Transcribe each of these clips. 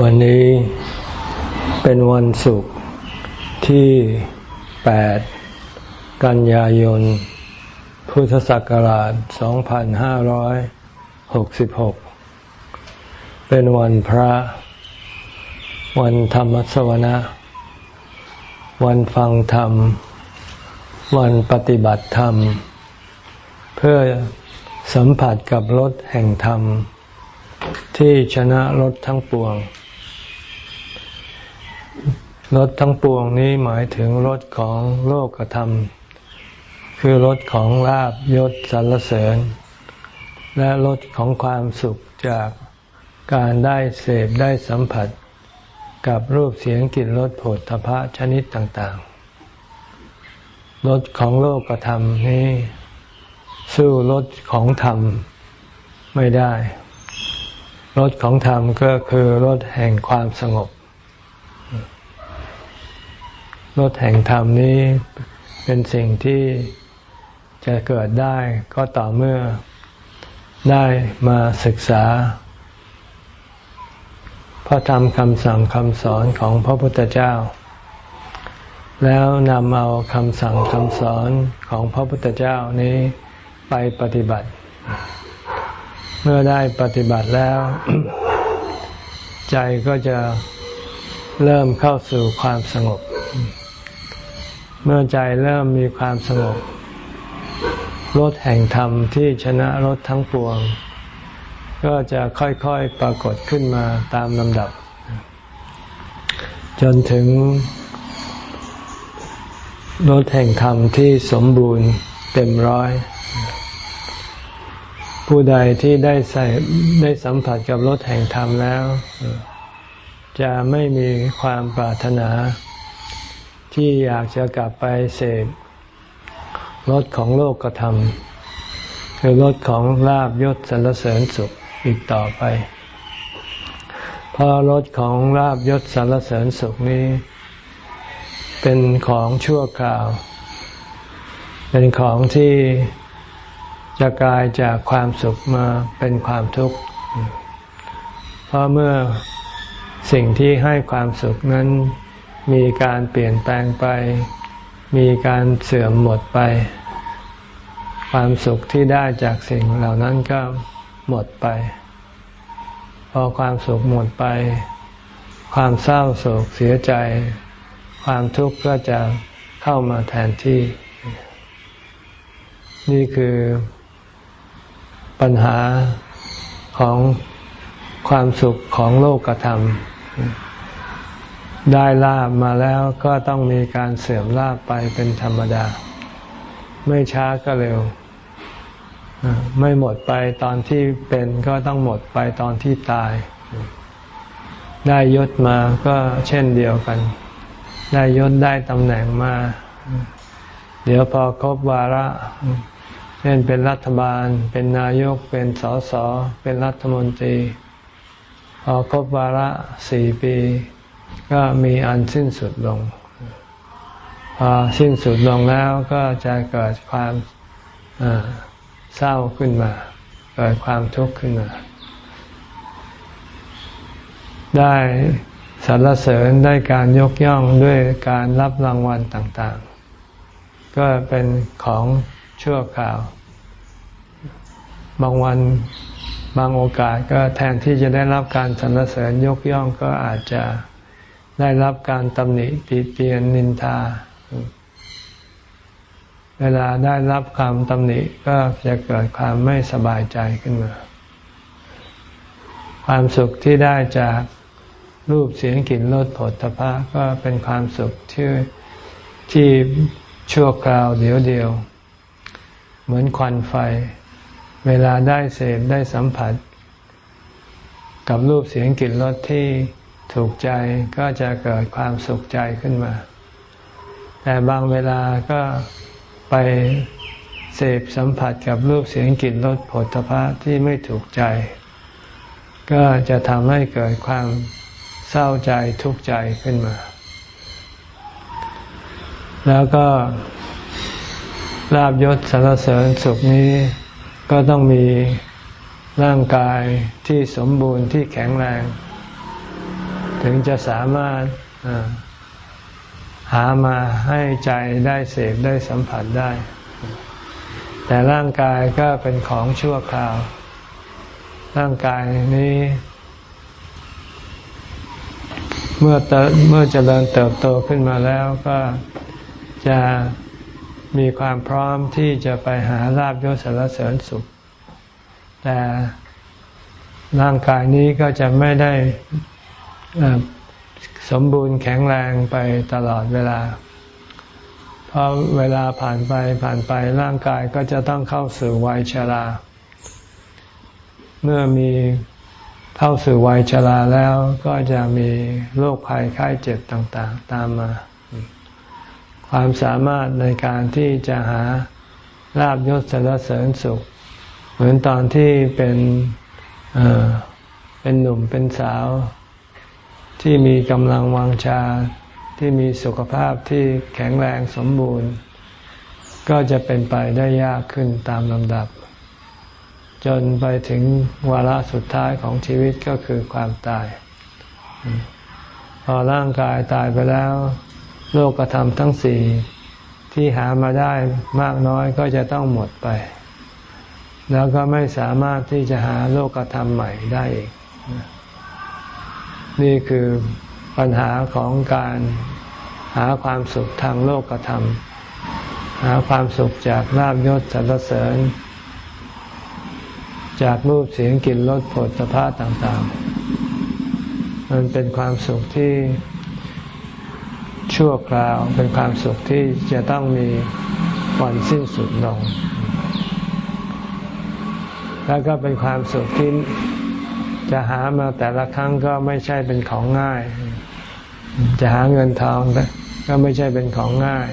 วันนี้เป็นวันศุกร์ที่ 8 กันยายน พุทธศักราช 2566 เป็นวันพระ วันธรรมสวนะ วันฟังธรรม วันปฏิบัติธรรม เพื่อสัมผัสกับรสแห่งธรรม ที่ชนะรสทั้งปวง รถทั้งปวงนี้หมายถึงรถของโลกธรรม คือรถของลาบยศสรรเสริญ และรถของความสุขจากการได้เสพได้สัมผัส กับรูปเสียงกลิ่นรสผลทพะชนิดต่างๆรถของโลกธรรมนี้ สู้รถของธรรมไม่ได้รถของธรรมก็คือรถแห่งความสงบ รถแห่งธรรมนี้เป็นสิ่งที่จะเกิดได้ก็ต่อเมื่อได้มาศึกษา พระธรรมคำสั่งคำสอนของพระพุทธเจ้า แล้วนำเอาคำสั่งคำสอนของพระพุทธเจ้านี้ไปปฏิบัติ เมื่อได้ปฏิบัติแล้ว ใจก็จะเริ่มเข้าสู่ความสงบ เมื่อใจเริ่มมีความสงบรถแห่งธรรมที่ชนะรถทั้งปวง ก็จะค่อยๆปรากฏขึ้นมาตามลำดับ จนถึงรถแห่งธรรมที่สมบูรณ์เต็มร้อย ผู้ใดที่ได้ใส่ได้สัมผัสกับรถแห่งธรรมแล้ว จะไม่มีความปรารถนา ที่อยากจะกลับไปเสพรถของโลกกระทำคือรถของลาบยศสรรเสริญสุขอีกต่อไปเพราะรถของลาบยศสรรเสริญสุขนี้ เป็นของชั่วคราว เป็นของที่จะกลายจากความสุขมาเป็นความทุกข์ เพราะเมื่อสิ่งที่ให้ความสุขนั้น มีการเปลี่ยนแปลงไป มีการเสื่อมหมดไป ความสุขที่ได้จากสิ่งเหล่านั้นก็หมดไป พอความสุขหมดไป ความเศร้าโศกเสียใจ ความทุกข์ก็จะเข้ามาแทนที่ นี่คือปัญหาของความสุขของโลกธรรม ได้ลาบมาแล้วก็ต้องมีการเสื่อมลาบไปเป็นธรรมดา ไม่ช้าก็เร็ว ไม่หมดไปตอนที่เป็นก็ต้องหมดไปตอนที่ตาย ได้ยศมาก็เช่นเดียวกัน ได้ยศได้ตำแหน่งมา เดี๋ยวพอครบวาระ เช่นเป็นรัฐบาล เป็นนายก เป็นสสเป็นรัฐมนตรี พอครบวาระสี่ปี ก็มีอันสิ้นสุดลง พอสิ้นสุดลงแล้วก็จะเกิดความเศร้าขึ้นมา เกิดความทุกข์ขึ้นมา ได้สรรเสริญได้การยกย่องด้วยการรับรางวัลต่างๆ ก็เป็นของชั่วคราว บางวันบางโอกาสก็แทนที่จะได้รับการสรรเสริญยกย่องก็อาจจะ ได้รับการตำหนิติเตียนนินทา เวลาได้รับคำตำหนิก็จะเกิดความไม่สบายใจขึ้นมา ความสุขที่ได้จากรูปเสียงกลิ่นรสผลตภะก็เป็นความสุขที่ที่ชั่วคราวเดียวเดียว เหมือนควันไฟ เวลาได้เสพได้สัมผัส กับรูปเสียงกลิ่นรสที่ ถูกใจก็จะเกิดความสุขใจขึ้นมา แต่บางเวลาก็ไปเสพสัมผัสกับรูปเสียงกลิ่นรสผลพระที่ไม่ถูกใจ ก็จะทำให้เกิดความเศร้าใจทุกข์ใจขึ้นมา แล้วก็ลาบยศสารเสริญสุขนี้ก็ต้องมีร่างกายที่สมบูรณ์ที่แข็งแรง ถึงจะสามารถหามาให้ใจได้เสพได้สัมผัสได้ แต่ร่างกายก็เป็นของชั่วคราว ร่างกายนี้ เมื่อเมื่อเจริญเติบโตขึ้นมาแล้วก็จะมีความพร้อมที่จะไปหาลาบยศสารเสริญสุข แต่ร่างกายนี้ก็จะไม่ได้ สมบูรณ์แข็งแรงไปตลอดเวลา เพราะเวลาผ่านไปผ่านไปร่างกายก็จะต้องเข้าสู่วัยชรา เมื่อมีเข้าสู่วัยชราแล้วก็จะมีโรคภัยไข้เจ็บต่างๆ ตามมา ความสามารถในการที่จะหาลาบยศสรรเสริญสุข เหมือนตอนที่เป็นเเป็นหนุ่มเป็นสาว ที่มีกำลังวังชา ที่มีสุขภาพที่แข็งแรงสมบูรณ์ ก็จะเป็นไปได้ยากขึ้นตามลำดับ จนไปถึงวาระสุดท้ายของชีวิตก็คือความตาย พอร่างกายตายไปแล้ว โลกธรรมทั้งสี่ที่หามาได้มากน้อยก็จะต้องหมดไป แล้วก็ไม่สามารถที่จะหาโลกธรรมใหม่ได้อีก นี่คือปัญหาของการหาความสุขทางโลกธรรม หาความสุขจากลาบยศสรรเสริญ จากรูปเสียงกลิ่นรสผลสะพาต่างๆ มันเป็นความสุขที่ชั่วคราวเป็นความสุขที่จะต้องมีวันสิ้นสุดลง แล้วก็เป็นความสุขที่ จะหามาแต่ละครั้งก็ไม่ใช่เป็นของง่าย จะหาเงินทองก็ไม่ใช่เป็นของง่าย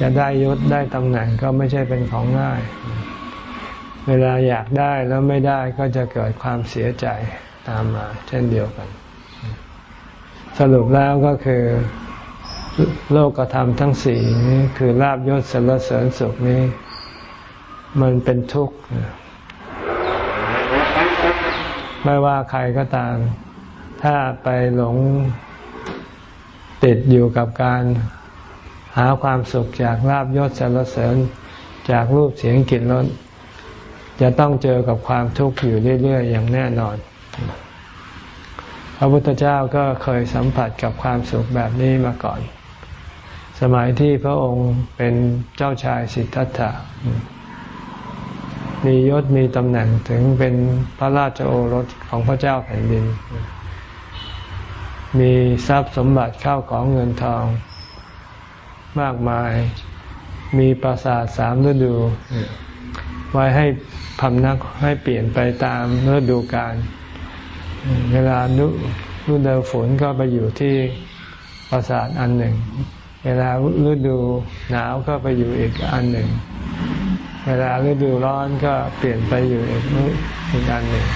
จะได้ยศได้ตำแหน่งก็ไม่ใช่เป็นของง่าย เวลาอยากได้แล้วไม่ได้ก็จะเกิดความเสียใจตามมา เช่นเดียวกัน สรุปแล้วก็คือโลกธรรมทั้งสี่นี้คือลาบยศสรรเสริญสุขนี้ มันเป็นทุกข์ ไม่ว่าใครก็ตาม ถ้าไปหลงติดอยู่กับการหาความสุขจากลาบยศสรรเสริญจากรูปเสียงกลิ่นรสจะต้องเจอกับความทุกข์อยู่เรื่อย ๆ อย่างแน่นอน พระพุทธเจ้าก็เคยสัมผัสกับความสุขแบบนี้มาก่อน สมัยที่พระองค์เป็นเจ้าชายสิทธัตถะ มียศมีตำแหน่งถึงเป็นพระราชโอรสของพระเจ้าแผ่นดิน มีทรัพย์สมบัติเข้าของเงินทอง มากมาย มีปราสาทสามฤดู ไว้ให้พำนักให้เปลี่ยนไปตามฤดูกาลเวลาฤดูเดฝนก็ไปอยู่ที่ปราสาทอันหนึ่ง เวลาฤดูหนาวก็ไปอยู่อีกอันหนึ่ง เวลาฤดูร้อนก็เปลี่ยนไปอยู่อีกอีกอันหนึ่ง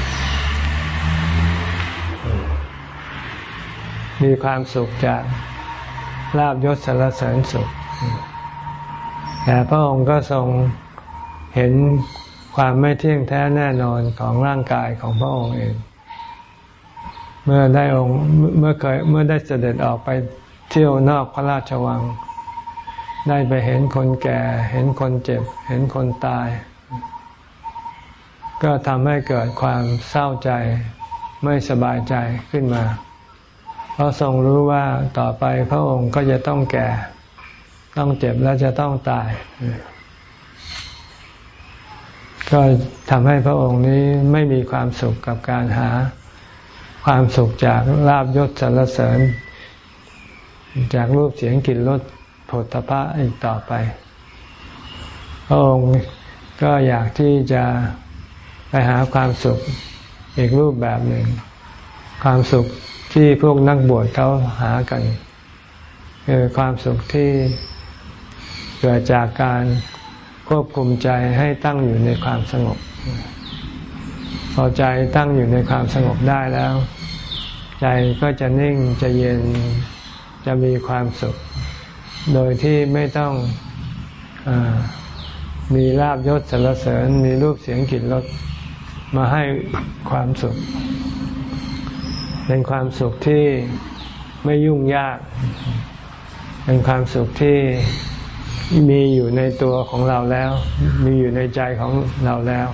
มีความสุขจากลาบยศสารเสริญสุข แต่พระองค์ก็ทรงเห็นความไม่เที่ยงแท้แน่นอนของร่างกายของพระองค์เอง เมื่อได้องค์เมื่อเคยเมื่อได้เสด็จออกไปเที่ยวนอกพระราชวัง ได้ไปเห็นคนแก่ เห็นคนเจ็บ เห็นคนตาย ก็ทำให้เกิดความเศร้าใจไม่สบายใจขึ้นมา เพราะทรงรู้ว่าต่อไปพระองค์ก็จะต้องแก่ ต้องเจ็บและจะต้องตาย ก็ทำให้พระองค์นี้ไม่มีความสุขกับการหา ความสุขจากลาบยศสรรเสริญ จากรูปเสียงกลิ่นรส ผลตภะอีกต่อไป พระองค์ก็อยากที่จะไปหาความสุขอีกรูปแบบหนึ่ง ความสุขที่พวกนักบวชเขาหากัน คือความสุขที่เกิดจากการควบคุมใจให้ตั้งอยู่ในความสงบพอใจตั้งอยู่ในความสงบได้แล้ว ใจก็จะนิ่งจะเย็นจะมีความสุข โดยที่ไม่ต้องอมีลาบยศสรรเสริญ มีรูปเสียงกลิ่นรสมาให้ความสุข เป็นความสุขที่ไม่ยุ่งยาก เป็นความสุขที่มีอยู่ในตัวของเราแล้ว มีอยู่ในใจของเราแล้ว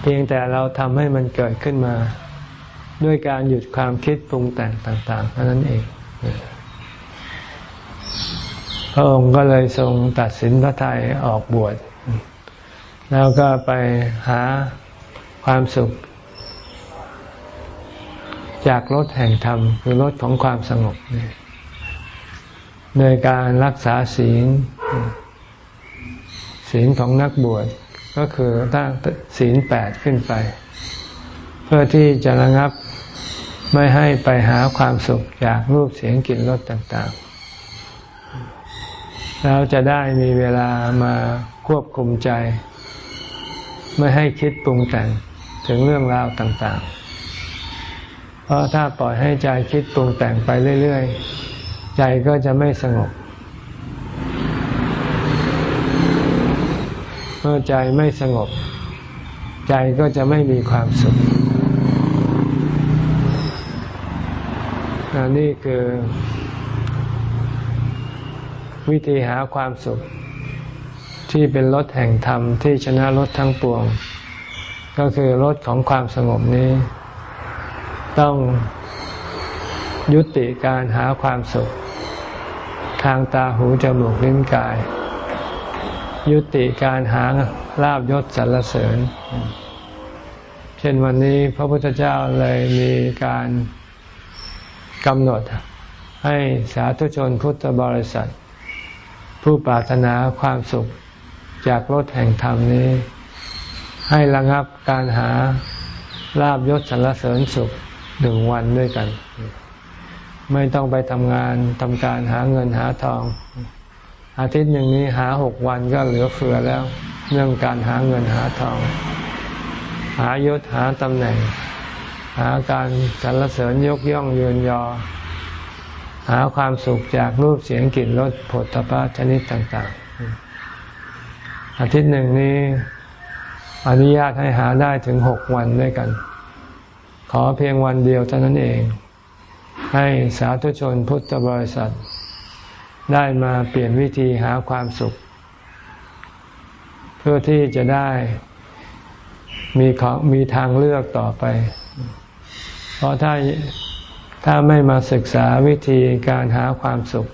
เพียงแต่เราทำให้มันเกิดขึ้นมา ด้วยการหยุดความคิดปรุงแต่งต่างๆเท่านั้นเอง พระองค์ก็เลยทรงตัดสินพระทัยออกบวช แล้วก็ไปหาความสุข จากรถแห่งธรรม คือรถของความสงบในการรักษาศีล ศีลของนักบวชก็คือตั้งศีลแปดขึ้นไป เพื่อที่จะระงับไม่ให้ไปหาความสุขจากรูปเสียงกลิ่นรสต่าง ๆ แล้วจะได้มีเวลามาควบคุมใจ ไม่ให้คิดปรุงแต่งถึงเรื่องราวต่างๆ เพราะถ้าปล่อยให้ใจคิดปรุงแต่งไปเรื่อยๆ ใจก็จะไม่สงบ เมื่อใจไม่สงบ ใจก็จะไม่มีความสุขนี่คือ วิธีหาความสุข ที่เป็นรถแห่งธรรมที่ชนะรถทั้งปวง ก็คือรถของความสงบนี้ ต้องยุติการหาความสุข ทางตาหูจมูกลิ้นกาย ยุติการหาลาบยศสรรเสริญ เช่นวันนี้พระพุทธเจ้าเลยมีการกำหนดให้สาธุชนพุทธบริษัท ผู้ปรารถนาความสุขจากรถแห่งธรรมนี้ ให้ระงับการหาลาบยศสรรเสริญสุขหนึ่งวันด้วยกัน ไม่ต้องไปทำงานทำการหาเงินหาทอง อาทิตย์หนึ่งนี้หาหกวันก็เหลือเฟือแล้ว เรื่องการหาเงินหาทอง หายศหาตำแหน่ง หาการสรรเสริญยกย่องยืนยอ หาความสุขจากรูปเสียงกลิ่นรสผลตภะชนิดต่างๆ อาทิตย์หนึ่งนี้อนุญาตให้หาได้ถึงหกวันด้วยกัน ขอเพียงวันเดียวเท่านั้นเอง ให้สาธุชนพุทธบริษัท ได้มาเปลี่ยนวิธีหาความสุข เพื่อที่จะได้มีของมีทางเลือกต่อไป เพราะถ้า ถ้าไม่มาศึกษาวิธีการหาความสุข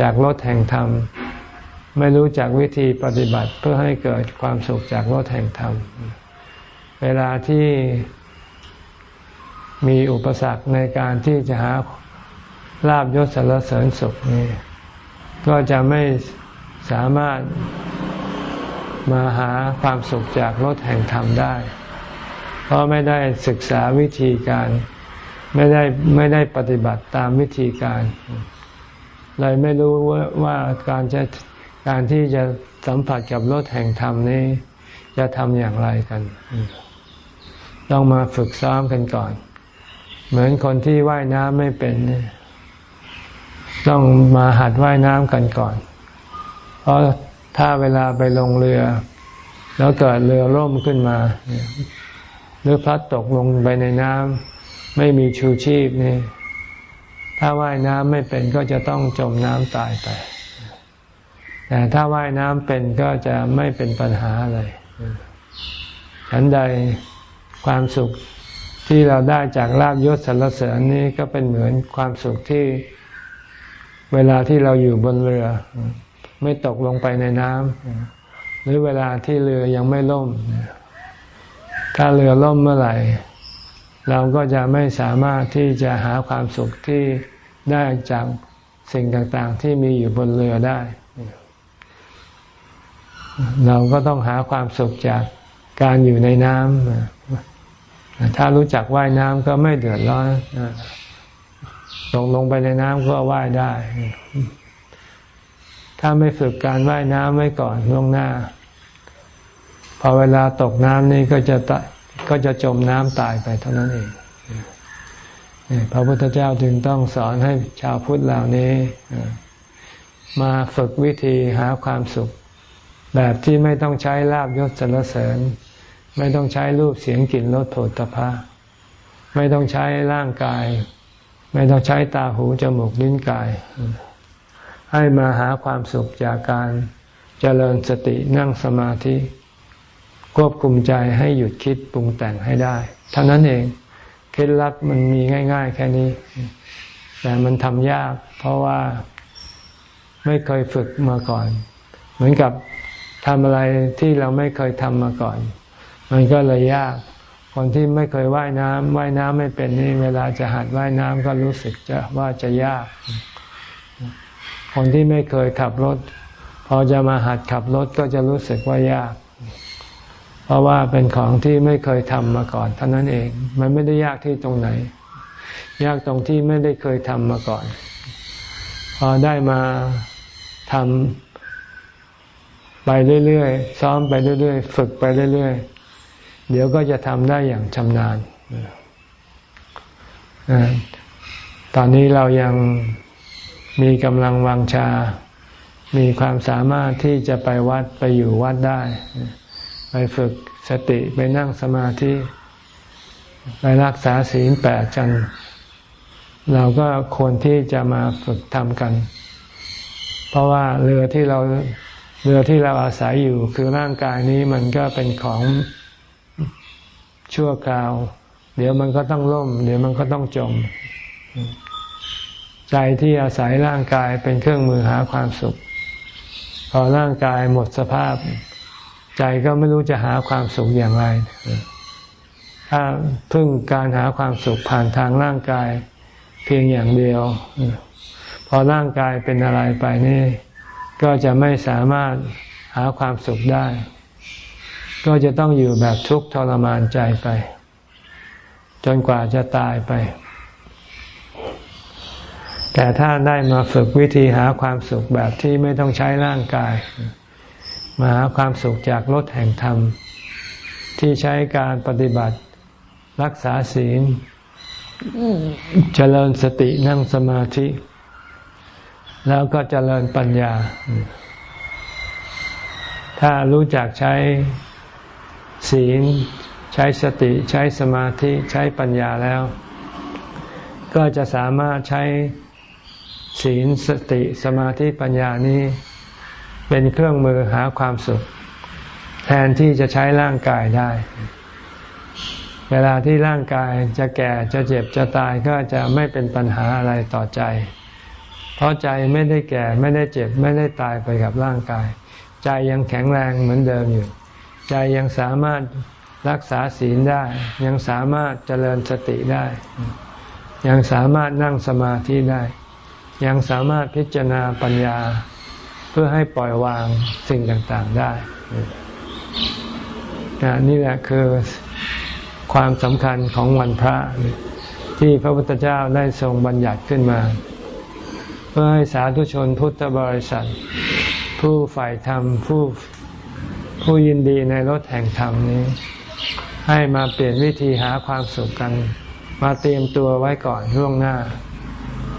จากรถแห่งธรรม ไม่รู้จักวิธีปฏิบัติเพื่อให้เกิดความสุขจากรถแห่งธรรม เวลาที่มีอุปสรรคในการที่จะหาลาบยศสารเสริญสุขนี่ก็จะไม่สามารถมาหาความสุขจากรถแห่งธรรมได้ เพราะไม่ได้ศึกษาวิธีการ ไม่ได้ไม่ได้ปฏิบัติตามวิธีการ เลยไม่รู้ว่าว่าการจะการที่จะสัมผัสกับรถแห่งธรรมนี้ จะทำอย่างไรกัน ต้องมาฝึกซ้อมกันก่อน เหมือนคนที่ว่ายน้ำไม่เป็น ต้องมาหัดว่ายน้ำกันก่อน เพราะถ้าเวลาไปลงเรือ แล้วเกิดเรือร่มขึ้นมา หรือพลัดตกลงไปในน้ำ ไม่มีชูชีพนี่ถ้าว่ายน้ำไม่เป็นก็จะต้องจมน้ำตายไป แต่ถ้าว่ายน้ำเป็นก็จะไม่เป็นปัญหาอะไรฉันใดความสุขที่เราได้จากลาบยศสรรเสริญนี้ก็เป็นเหมือนความสุขที่เวลาที่เราอยู่บนเรือ ไม่ตกลงไปในน้ำหรือเวลาที่เรือยังไม่ล่ม ถ้าเรือล่มเมื่อไหร่ เราก็จะไม่สามารถที่จะหาความสุขที่ได้จากสิ่งต่างๆ ที่มีอยู่บนเรือได้ เราก็ต้องหาความสุขจากการอยู่ในน้ำถ้ารู้จักว่ายน้ำก็ไม่เดือดร้อนลงลงไปในน้ำก็ว่ายได้ ถ้าไม่ฝึกการว่ายน้ำไว้ก่อนล่วงหน้า พอเวลาตกน้ำนี่ก็จะ ก็จะจมน้ำตายไปเท่านั้นเองพระพุทธเจ้าจึงต้องสอนให้ชาวพุทธเหล่านี้ มาฝึกวิธีหาความสุข แบบที่ไม่ต้องใช้ลาบยศสรรเสริญ ไม่ต้องใช้รูปเสียงกลิ่นรสโผฏฐพะไม่ต้องใช้ร่างกาย ไม่ต้องใช้ตาหูจมูกลิ้นกาย ให้มาหาความสุขจากการเจริญสตินั่งสมาธิ ควบคุมใจให้หยุดคิดปรุงแต่งให้ได้เท่านั้นเองเคล็ดลับมันมีง่าย ๆ แค่นี้ แต่มันทำยาก เพราะว่าไม่เคยฝึกมาก่อน เหมือนกับทำอะไรที่เราไม่เคยทำมาก่อน มันก็เลยยาก คนที่ไม่เคยว่ายน้ำว่ายน้ำไม่เป็นนี่เวลาจะหัดว่ายน้ำก็รู้สึกจะว่าจะยาก คนที่ไม่เคยขับรถ พอจะมาหัดขับรถก็จะรู้สึกว่ายาก เพราะว่าเป็นของที่ไม่เคยทำมาก่อนเท่านั้นเอง มันไม่ได้ยากที่ตรงไหน ยากตรงที่ไม่ได้เคยทำมาก่อน พอได้มาทำไปเรื่อยๆ ซ้อมไปเรื่อยๆ ฝึกไปเรื่อยๆ เดี๋ยวก็จะทำได้อย่างชำนาญ ตอนนี้เรายังมีกำลังวังชา มีความสามารถที่จะไปวัดไปอยู่วัดได้ ไปฝึกสติไปนั่งสมาธิ ไปรักษาศีลแปดจัน เราก็ควรที่จะมาฝึกทำกัน เพราะว่าเรือที่เราเรือที่เราอาศัยอยู่คือร่างกายนี้มันก็เป็นของชั่วคราว เดี๋ยวมันก็ต้องล่ม เดี๋ยวมันก็ต้องจม ใจที่อาศัยร่างกายเป็นเครื่องมือหาความสุข พอร่างกายหมดสภาพ ใจก็ไม่รู้จะหาความสุขอย่างไร ถ้าพึ่งการหาความสุขผ่านทางร่างกายเพียงอย่างเดียว พอร่างกายเป็นอะไรไปนี่ ก็จะไม่สามารถหาความสุขได้ ก็จะต้องอยู่แบบทุกข์ทรมานใจไป จนกว่าจะตายไป แต่ถ้าได้มาฝึกวิธีหาความสุขแบบที่ไม่ต้องใช้ร่างกาย มาหาความสุขจากรถแห่งธรรม ที่ใช้การปฏิบัติรักษาศีลเจริญสตินั่งสมาธิ แล้วก็เจริญปัญญา ถ้ารู้จักใช้ศีล ใช้สติใช้สมาธิใช้ปัญญาแล้ว ก็จะสามารถใช้ศีลสติสมาธิปัญญานี้ เป็นเครื่องมือหาความสุข แทนที่จะใช้ร่างกายได้ เวลาที่ร่างกายจะแก่จะเจ็บจะตายก็จะไม่เป็นปัญหาอะไรต่อใจ เพราะใจไม่ได้แก่ไม่ได้เจ็บไม่ได้ตายไปกับร่างกาย ใจยังแข็งแรงเหมือนเดิมอยู่ ใจยังสามารถรักษาศีลได้ ยังสามารถเจริญสติได้ ยังสามารถนั่งสมาธิได้ ยังสามารถพิจารณาปัญญา เพื่อให้ปล่อยวางสิ่งต่างๆได้นี่แหละคือความสำคัญของวันพระ ที่พระพุทธเจ้าได้ทรงบัญญัติขึ้นมา เพื่อให้สาธุชนพุทธบริษัท ผู้ฝ่ายธรรมผู้ผู้ยินดีในรถแห่งธรรมนี้ ให้มาเปลี่ยนวิธีหาความสุขกัน มาเตรียมตัวไว้ก่อนล่วงหน้า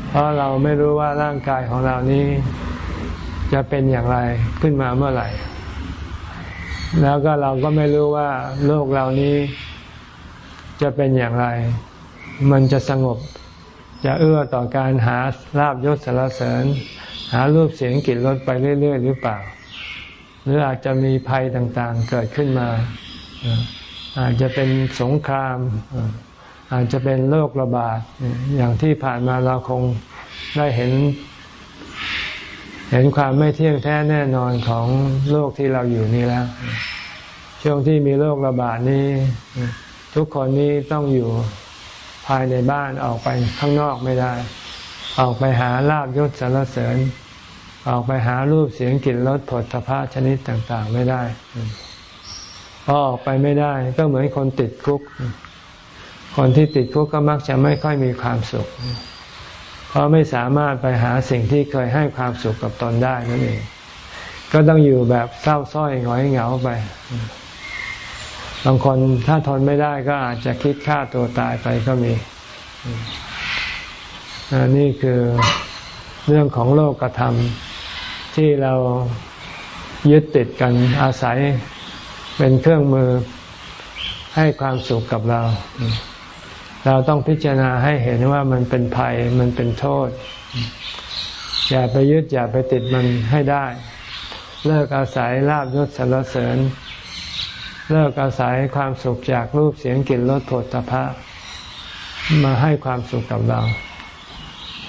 เพราะเราไม่รู้ว่าร่างกายของเรานี้ จะเป็นอย่างไรขึ้นมาเมื่อไหร่ แล้วก็เราก็ไม่รู้ว่าโลกเรานี้จะเป็นอย่างไร มันจะสงบ จะเอื้อต่อการหาลาบยศสารเสริญ หารูปเสียงกลิ่นรสไปเรื่อย ๆ หรือเปล่า หรืออาจจะมีภัยต่างๆเกิดขึ้นมา อาจจะเป็นสงคราม อาจจะเป็นโรคระบาด อย่างที่ผ่านมาเราคงได้เห็น เห็นความไม่เที่ยงแท้แน่นอนของโลกที่เราอยู่นี้แล้ว ช่วงที่มีโรคระบาดนี้ ทุกคนนี้ต้องอยู่ภายในบ้านออกไปข้างนอกไม่ได้ ออกไปหาลาบยศสารเสริญ ออกไปหารูปเสียงกลิ่นรสผลพระชนิดต่างๆ ไม่ได้พอออกไปไม่ได้ ก็เหมือนคนติดคุก คนที่ติดคุกก็มักจะไม่ค่อยมีความสุข ราะไม่สามารถไปหาสิ่งที่เคยให้ความสุขกับตนได้นั่นเอง ก็ต้องอยู่แบบเศร้าส้อยหงอยเหงาไป บางคนถ้าทนไม่ได้ก็อาจจะคิดฆ่าตัวตายไปก็มีนี่คือเรื่องของโลกธรรม ที่เรายึดติดกันอาศัยเป็นเครื่องมือให้ความสุขกับเรา เราต้องพิจารณาให้เห็นว่ามันเป็นภัยมันเป็นโทษ อย่าไปยึดอย่าไปติดมันให้ได้ เลิกอาศัยลาบยศสรรเสริญ เลิกอาศัยความสุขจากรูปเสียงกลิ่นรสผลตภะมาให้ความสุขกับเรา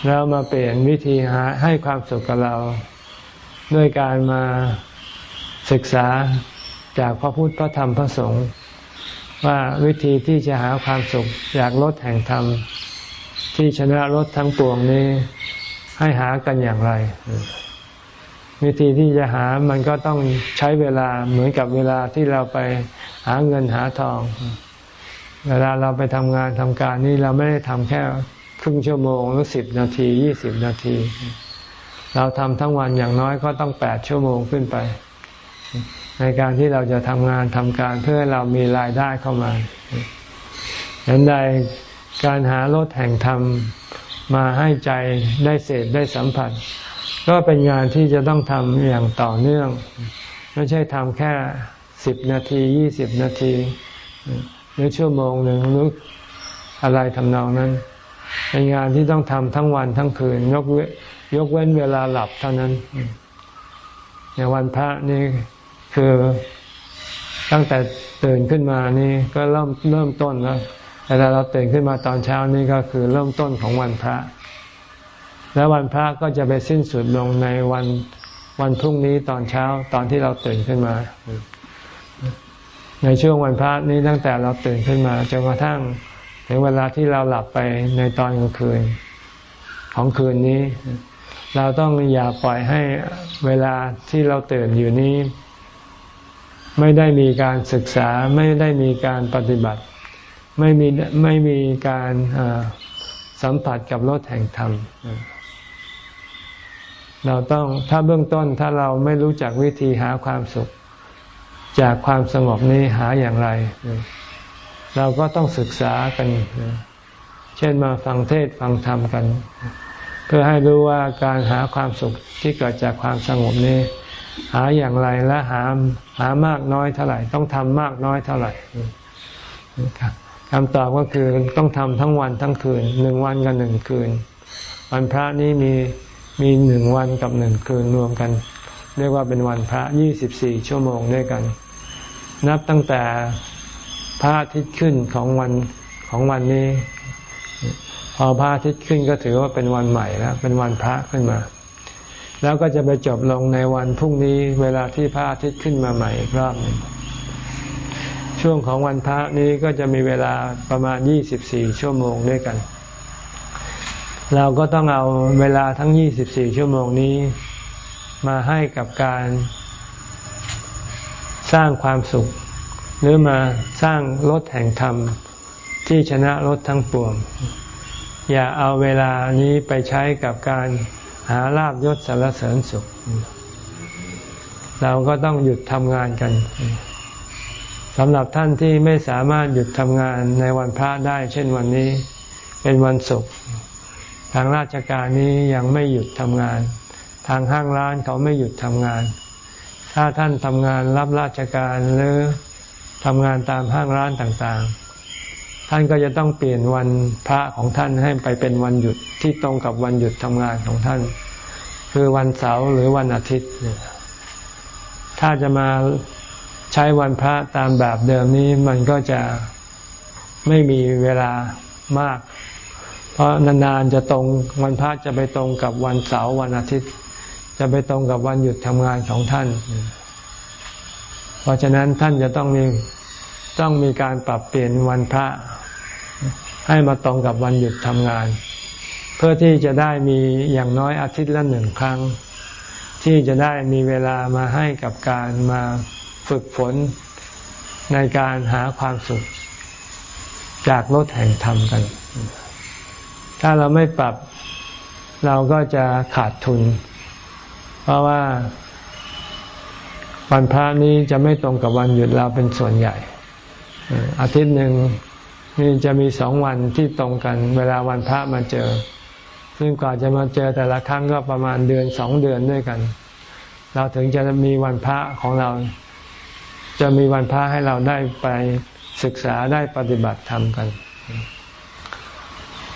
แล้วมาเปลี่ยนวิธีหาให้ความสุขกับเรา ด้วยการมาศึกษาจากพระพุทธพระธรรมพระสงฆ์ ว่าวิธีที่จะหาความสุขจากรถแห่งธรรม ที่ชนะรถทั้งปวงนี้ให้หากันอย่างไร วิธีที่จะหามันก็ต้องใช้เวลาเหมือนกับเวลาที่เราไปหาเงินหาทอง เวลาเราไปทำงานทำการนี้เราไม่ได้ทำแค่ครึ่งชั่วโมงหรือสิบนาทียี่สิบนาที เราทำทั้งวันอย่างน้อยก็ต้องแปดชั่วโมงขึ้นไป ในการที่เราจะทำงานทำการเพื่อเรามีรายได้เข้ามาดังนั้นการหารถแห่งธรรมมาให้ใจได้เสพได้สัมผัส ก็เป็นงานที่จะต้องทำอย่างต่อเนื่อง ไม่ใช่ทำแค่สิบนาทียี่สิบนาที หรือชั่วโมงหนึ่งหรืออะไรทำนองนั้น เป็นงานที่ต้องทำทั้งวันทั้งคืน ยกเว้นยกเว้นเวลาหลับเท่านั้นในวันพระนี่ คือตั้งแต่ตื่นขึ้นมานี่ก็เริ่มเริ่มต้นแล้วเวลาเราตื่นขึ้นมาตอนเช้านี่ก็คือเริ่มต้นของวันพระ แล้ววันพระก็จะไปสิ้นสุดลงในวันวันพรุ่งนี้ตอนเช้าตอนที่เราตื่นขึ้นมา ในช่วงวันพระนี้ตั้งแต่เราตื่นขึ้นมาจนกระทั่งถึงเวลาที่เราหลับไปในตอนกลางคืน ของคืนนี้ เราต้องอย่าปล่อยให้เวลาที่เราตื่นอยู่นี้ ไม่ได้มีการศึกษาไม่ได้มีการปฏิบัติ ไม่มีไม่มีการสัมผัสกับรถแห่งธรรม เราต้องถ้าเบื้องต้นถ้าเราไม่รู้จักวิธีหาความสุข จากความสงบนี้หาอย่างไร เราก็ต้องศึกษากัน เช่นมาฟังเทศฟังธรรมกัน เพื่อให้รู้ว่าการหาความสุขที่เกิดจากความสงบนี้ หาอย่างไรและหาหามากน้อยเท่าไหร่ ต้องทำมากน้อยเท่าไหร่คำตอบก็คือต้องทำทั้งวันทั้งคืนหนึ่งวันกับหนึ่งคืน วันพระนี้มีมีหนึ่งวันกับหนึ่งคืนรวมกัน เรียกว่าเป็นวันพระยี่สิบสี่ชั่วโมงด้วยกัน นับตั้งแต่พระอาทิตย์ขึ้นของวันของวันนี้ พอพระอาทิตย์ขึ้นก็ถือว่าเป็นวันใหม่แล้วเป็นวันพระขึ้นมา แล้วก็จะไปจบลงในวันพรุ่งนี้เวลาที่พระอาทิตย์ขึ้นมาใหม่อีกรอบหนึ่งช่วงของวันพระนี้ก็จะมีเวลาประมาณยี่สิบสี่ชั่วโมงด้วยกัน เราก็ต้องเอาเวลาทั้งยี่สิบสี่ชั่วโมงนี้ มาให้กับการสร้างความสุข หรือมาสร้างรถแห่งธรรม ที่ชนะรถทั้งปวง อย่าเอาเวลานี้ไปใช้กับการ หาลาบยศสารเสริญสุข เราก็ต้องหยุดทำงานกันสำหรับท่านที่ไม่สามารถหยุดทำงานในวันพระได้ เช่นวันนี้ เป็นวันศุกร์ทางราชการนี้ยังไม่หยุดทำงาน ทางห้างร้านเขาไม่หยุดทำงาน ถ้าท่านทำงานรับราชการหรือทำงานตามห้างร้านต่างๆ ท่านก็จะต้องเปลี่ยนวันพระของท่านให้ไปเป็นวันหยุดที่ตรงกับวันหยุดทำงานของท่าน คือวันเสาร์หรือวันอาทิตย์ ถ้าจะมาใช้วันพระตามแบบเดิมนี้มันก็จะไม่มีเวลามาก เพราะนานๆจะตรงวันพระจะไปตรงกับวันเสาร์วันอาทิตย์ จะไปตรงกับวันหยุดทำงานของท่าน เพราะฉะนั้นท่านจะต้องมี ต้องมีการปรับเปลี่ยนวันพระ ให้มาตรงกับวันหยุดทำงาน เพื่อที่จะได้มีอย่างน้อยอาทิตย์ละหนึ่งครั้ง ที่จะได้มีเวลามาให้กับการมาฝึกฝนในการหาความสุขจากรถแห่งธรรมกัน ถ้าเราไม่ปรับเราก็จะขาดทุน เพราะว่าวันพระนี้จะไม่ตรงกับวันหยุดเราเป็นส่วนใหญ่ อาทิตย์หนึ่งนี่จะมีสองวันที่ตรงกัน เวลาวันพระมาเจอ ซึ่งกว่าจะมาเจอแต่ละครั้งก็ประมาณเดือนสองเดือนด้วยกัน เราถึงจะมีวันพระของเรา จะมีวันพระให้เราได้ไปศึกษาได้ปฏิบัติธรรมกัน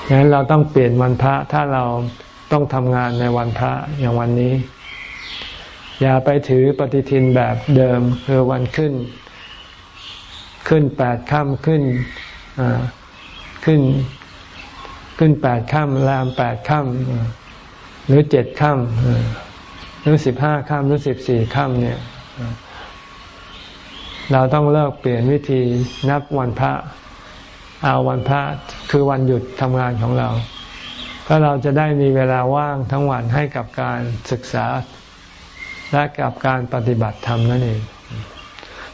ดังนั้นเราต้องเปลี่ยนวันพระถ้าเราต้องทำงานในวันพระอย่างวันนี้ อย่าไปถือปฏิทินแบบเดิมคือวันขึ้น ขึ้นแปดค่ำขึ้นขึ้น ขึ้นแปดค่ำลามแปดค่ำหรือเจ็ดค่ำหรือสิบห้าค่ำหรือสิบสี่ค่ำเนี่ย เราต้องเลิกเปลี่ยนวิธีนับวันพระ เอาวันพระคือวันหยุดทำงานของเราเพราะเราจะได้มีเวลาว่างทั้งวันให้กับการศึกษาและกับการปฏิบัติธรรมนั่นเอง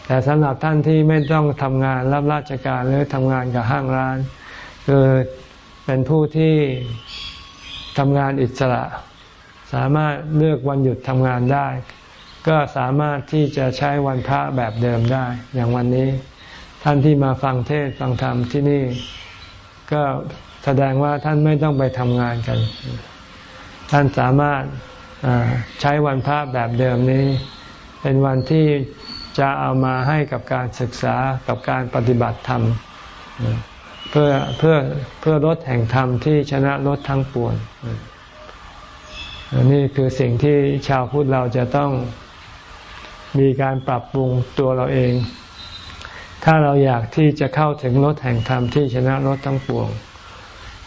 แต่สำหรับท่านที่ไม่ต้องทำงานรับราชการหรือทำงานกับห้างร้าน คือเป็นผู้ที่ทำงานอิสระ สามารถเลือกวันหยุดทำงานได้ ก็สามารถที่จะใช้วันพระแบบเดิมได้ อย่างวันนี้ ท่านที่มาฟังเทศฟังธรรมที่นี่ ก็แสดงว่าท่านไม่ต้องไปทำงานกัน ท่านสามารถใช้วันพระแบบเดิมนี้ เป็นวันที่ จะเอามาให้กับการศึกษากับการปฏิบัติธรรม เพื่อเพื่อเพื่อลดแห่งธรรมที่ชนะลดทั้งปวงนี่คือสิ่งที่ชาวพุทธเราจะต้องมีการปรับปรุงตัวเราเอง ถ้าเราอยากที่จะเข้าถึงลดแห่งธรรมที่ชนะลดทั้งปวง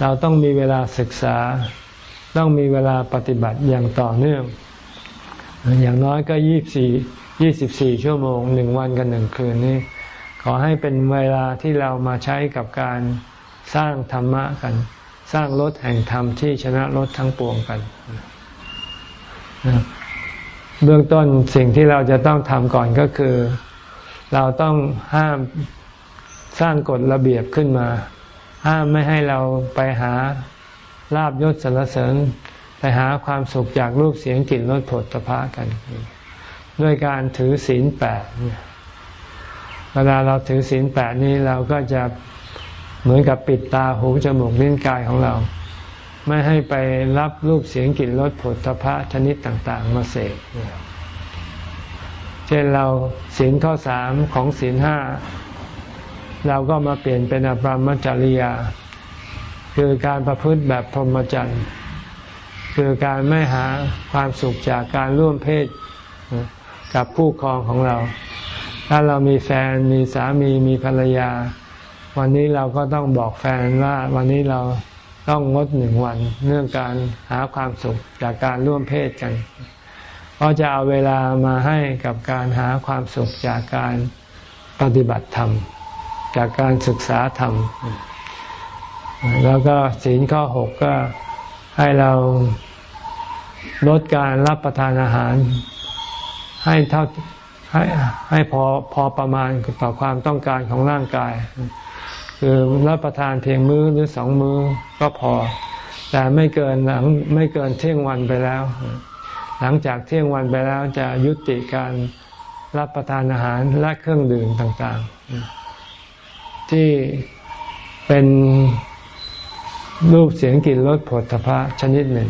เราต้องมีเวลาศึกษา ต้องมีเวลาปฏิบัติอย่างต่อเนื่อง อย่างน้อยก็ยี่สี่ ยี่สิบสี่ชั่วโมงหนึ่งวันกับหนึ่งคืนนี้ ขอให้เป็นเวลาที่เรามาใช้กับการสร้างธรรมะกัน สร้างรถแห่งธรรมที่ชนะรถทั้งปวงกันเบื้องต้นสิ่งที่เราจะต้องทำก่อนก็คือ เราต้องห้ามสร้างกฎระเบียบขึ้นมา ห้ามไม่ให้เราไปหาลาบยศสรรเสริญ ไปหาความสุขจากรูปเสียงกลิ่นรสผลตภะกัน ด้วยการถือศีลแปดเวลาเราถือศีลแปดนี้เราก็จะเหมือนกับปิดตาหูจมูกลิ้นกายของเรา ไม่ให้ไปรับรูปเสียงกลิ่นรสผลตภะชนิดต่าง ๆ มาเสกเช่นเราศีลข้อสามของศีลห้าเราก็มาเปลี่ยนเป็นอภรมจริยา คือการประพฤติแบบพรหมจรรย์ คือการไม่หาความสุขจากการร่วมเพศ กับคู่ครองของเรา ถ้าเรามีแฟนมีสามีมีภรรยา วันนี้เราก็ต้องบอกแฟนว่าวันนี้เราต้องงดหนึ่งวันเรื่องการหาความสุขจากการร่วมเพศกัน เพราะจะเอาเวลามาให้กับการหาความสุขจากการปฏิบัติธรรม จากการศึกษาธรรม แล้วก็ศีลข้อหกก็ให้เราลดการรับประทานอาหาร ให้เท่าให้ให้พอพอประมาณต่อความต้องการของร่างกาย คือรับประทานเพียงมื้อหรือสองมื้อก็พอ แต่ไม่เกินหลังไม่เกินเที่ยงวันไปแล้ว หลังจากเที่ยงวันไปแล้วจะยุติการรับประทานอาหารและเครื่องดื่มต่างๆ ที่เป็นรูปเสียงกลิ่นรสผลทพะชนิดหนึ่ง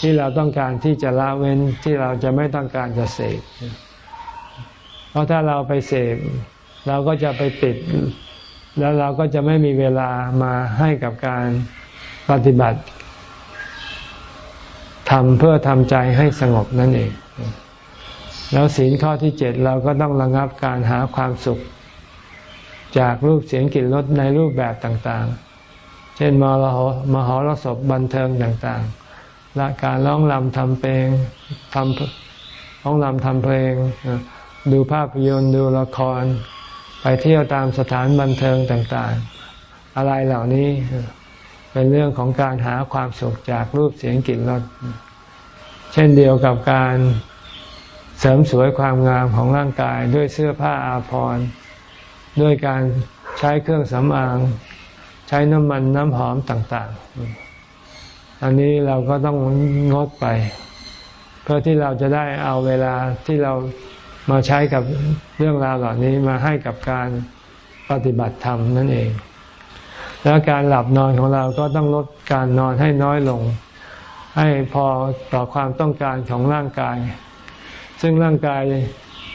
ที่เราต้องการที่จะละเว้นที่เราจะไม่ต้องการจะเสพเพราะถ้าเราไปเสพเราก็จะไปติด แล้วเราก็จะไม่มีเวลามาให้กับการปฏิบัติทำเพื่อทำใจให้สงบนั่นเอง แล้วศีลข้อที่เจ็ดเราก็ต้องระงับการหาความสุข จากรูปเสียงกลิ่นรสในรูปแบบต่างๆ เช่นมรหมหรสพบันเทิงต่างๆ ละการร้องรำทำเพลงทำร้องรำทำเพลง ดูภาพยนตร์ดูละคร ไปเที่ยวตามสถานบันเทิงต่างๆ อะไรเหล่านี้เป็นเรื่องของการหาความสุขจากรูปเสียงกลิ่นรสเช่นเดียวกับการเสริมสวยความงามของร่างกายด้วยเสื้อผ้าอาภรณ์ด้วยการใช้เครื่องสำอาง ใช้น้ำมันน้ำหอมต่าง ๆ อันนี้เราก็ต้องงดไป เพื่อที่เราจะได้เอาเวลาที่เรามาใช้กับเรื่องราวเหล่านี้มาให้กับการปฏิบัติธรรมนั่นเอง แล้วการหลับนอนของเราก็ต้องลดการนอนให้น้อยลง ให้พอต่อความต้องการของร่างกาย ซึ่งร่างกาย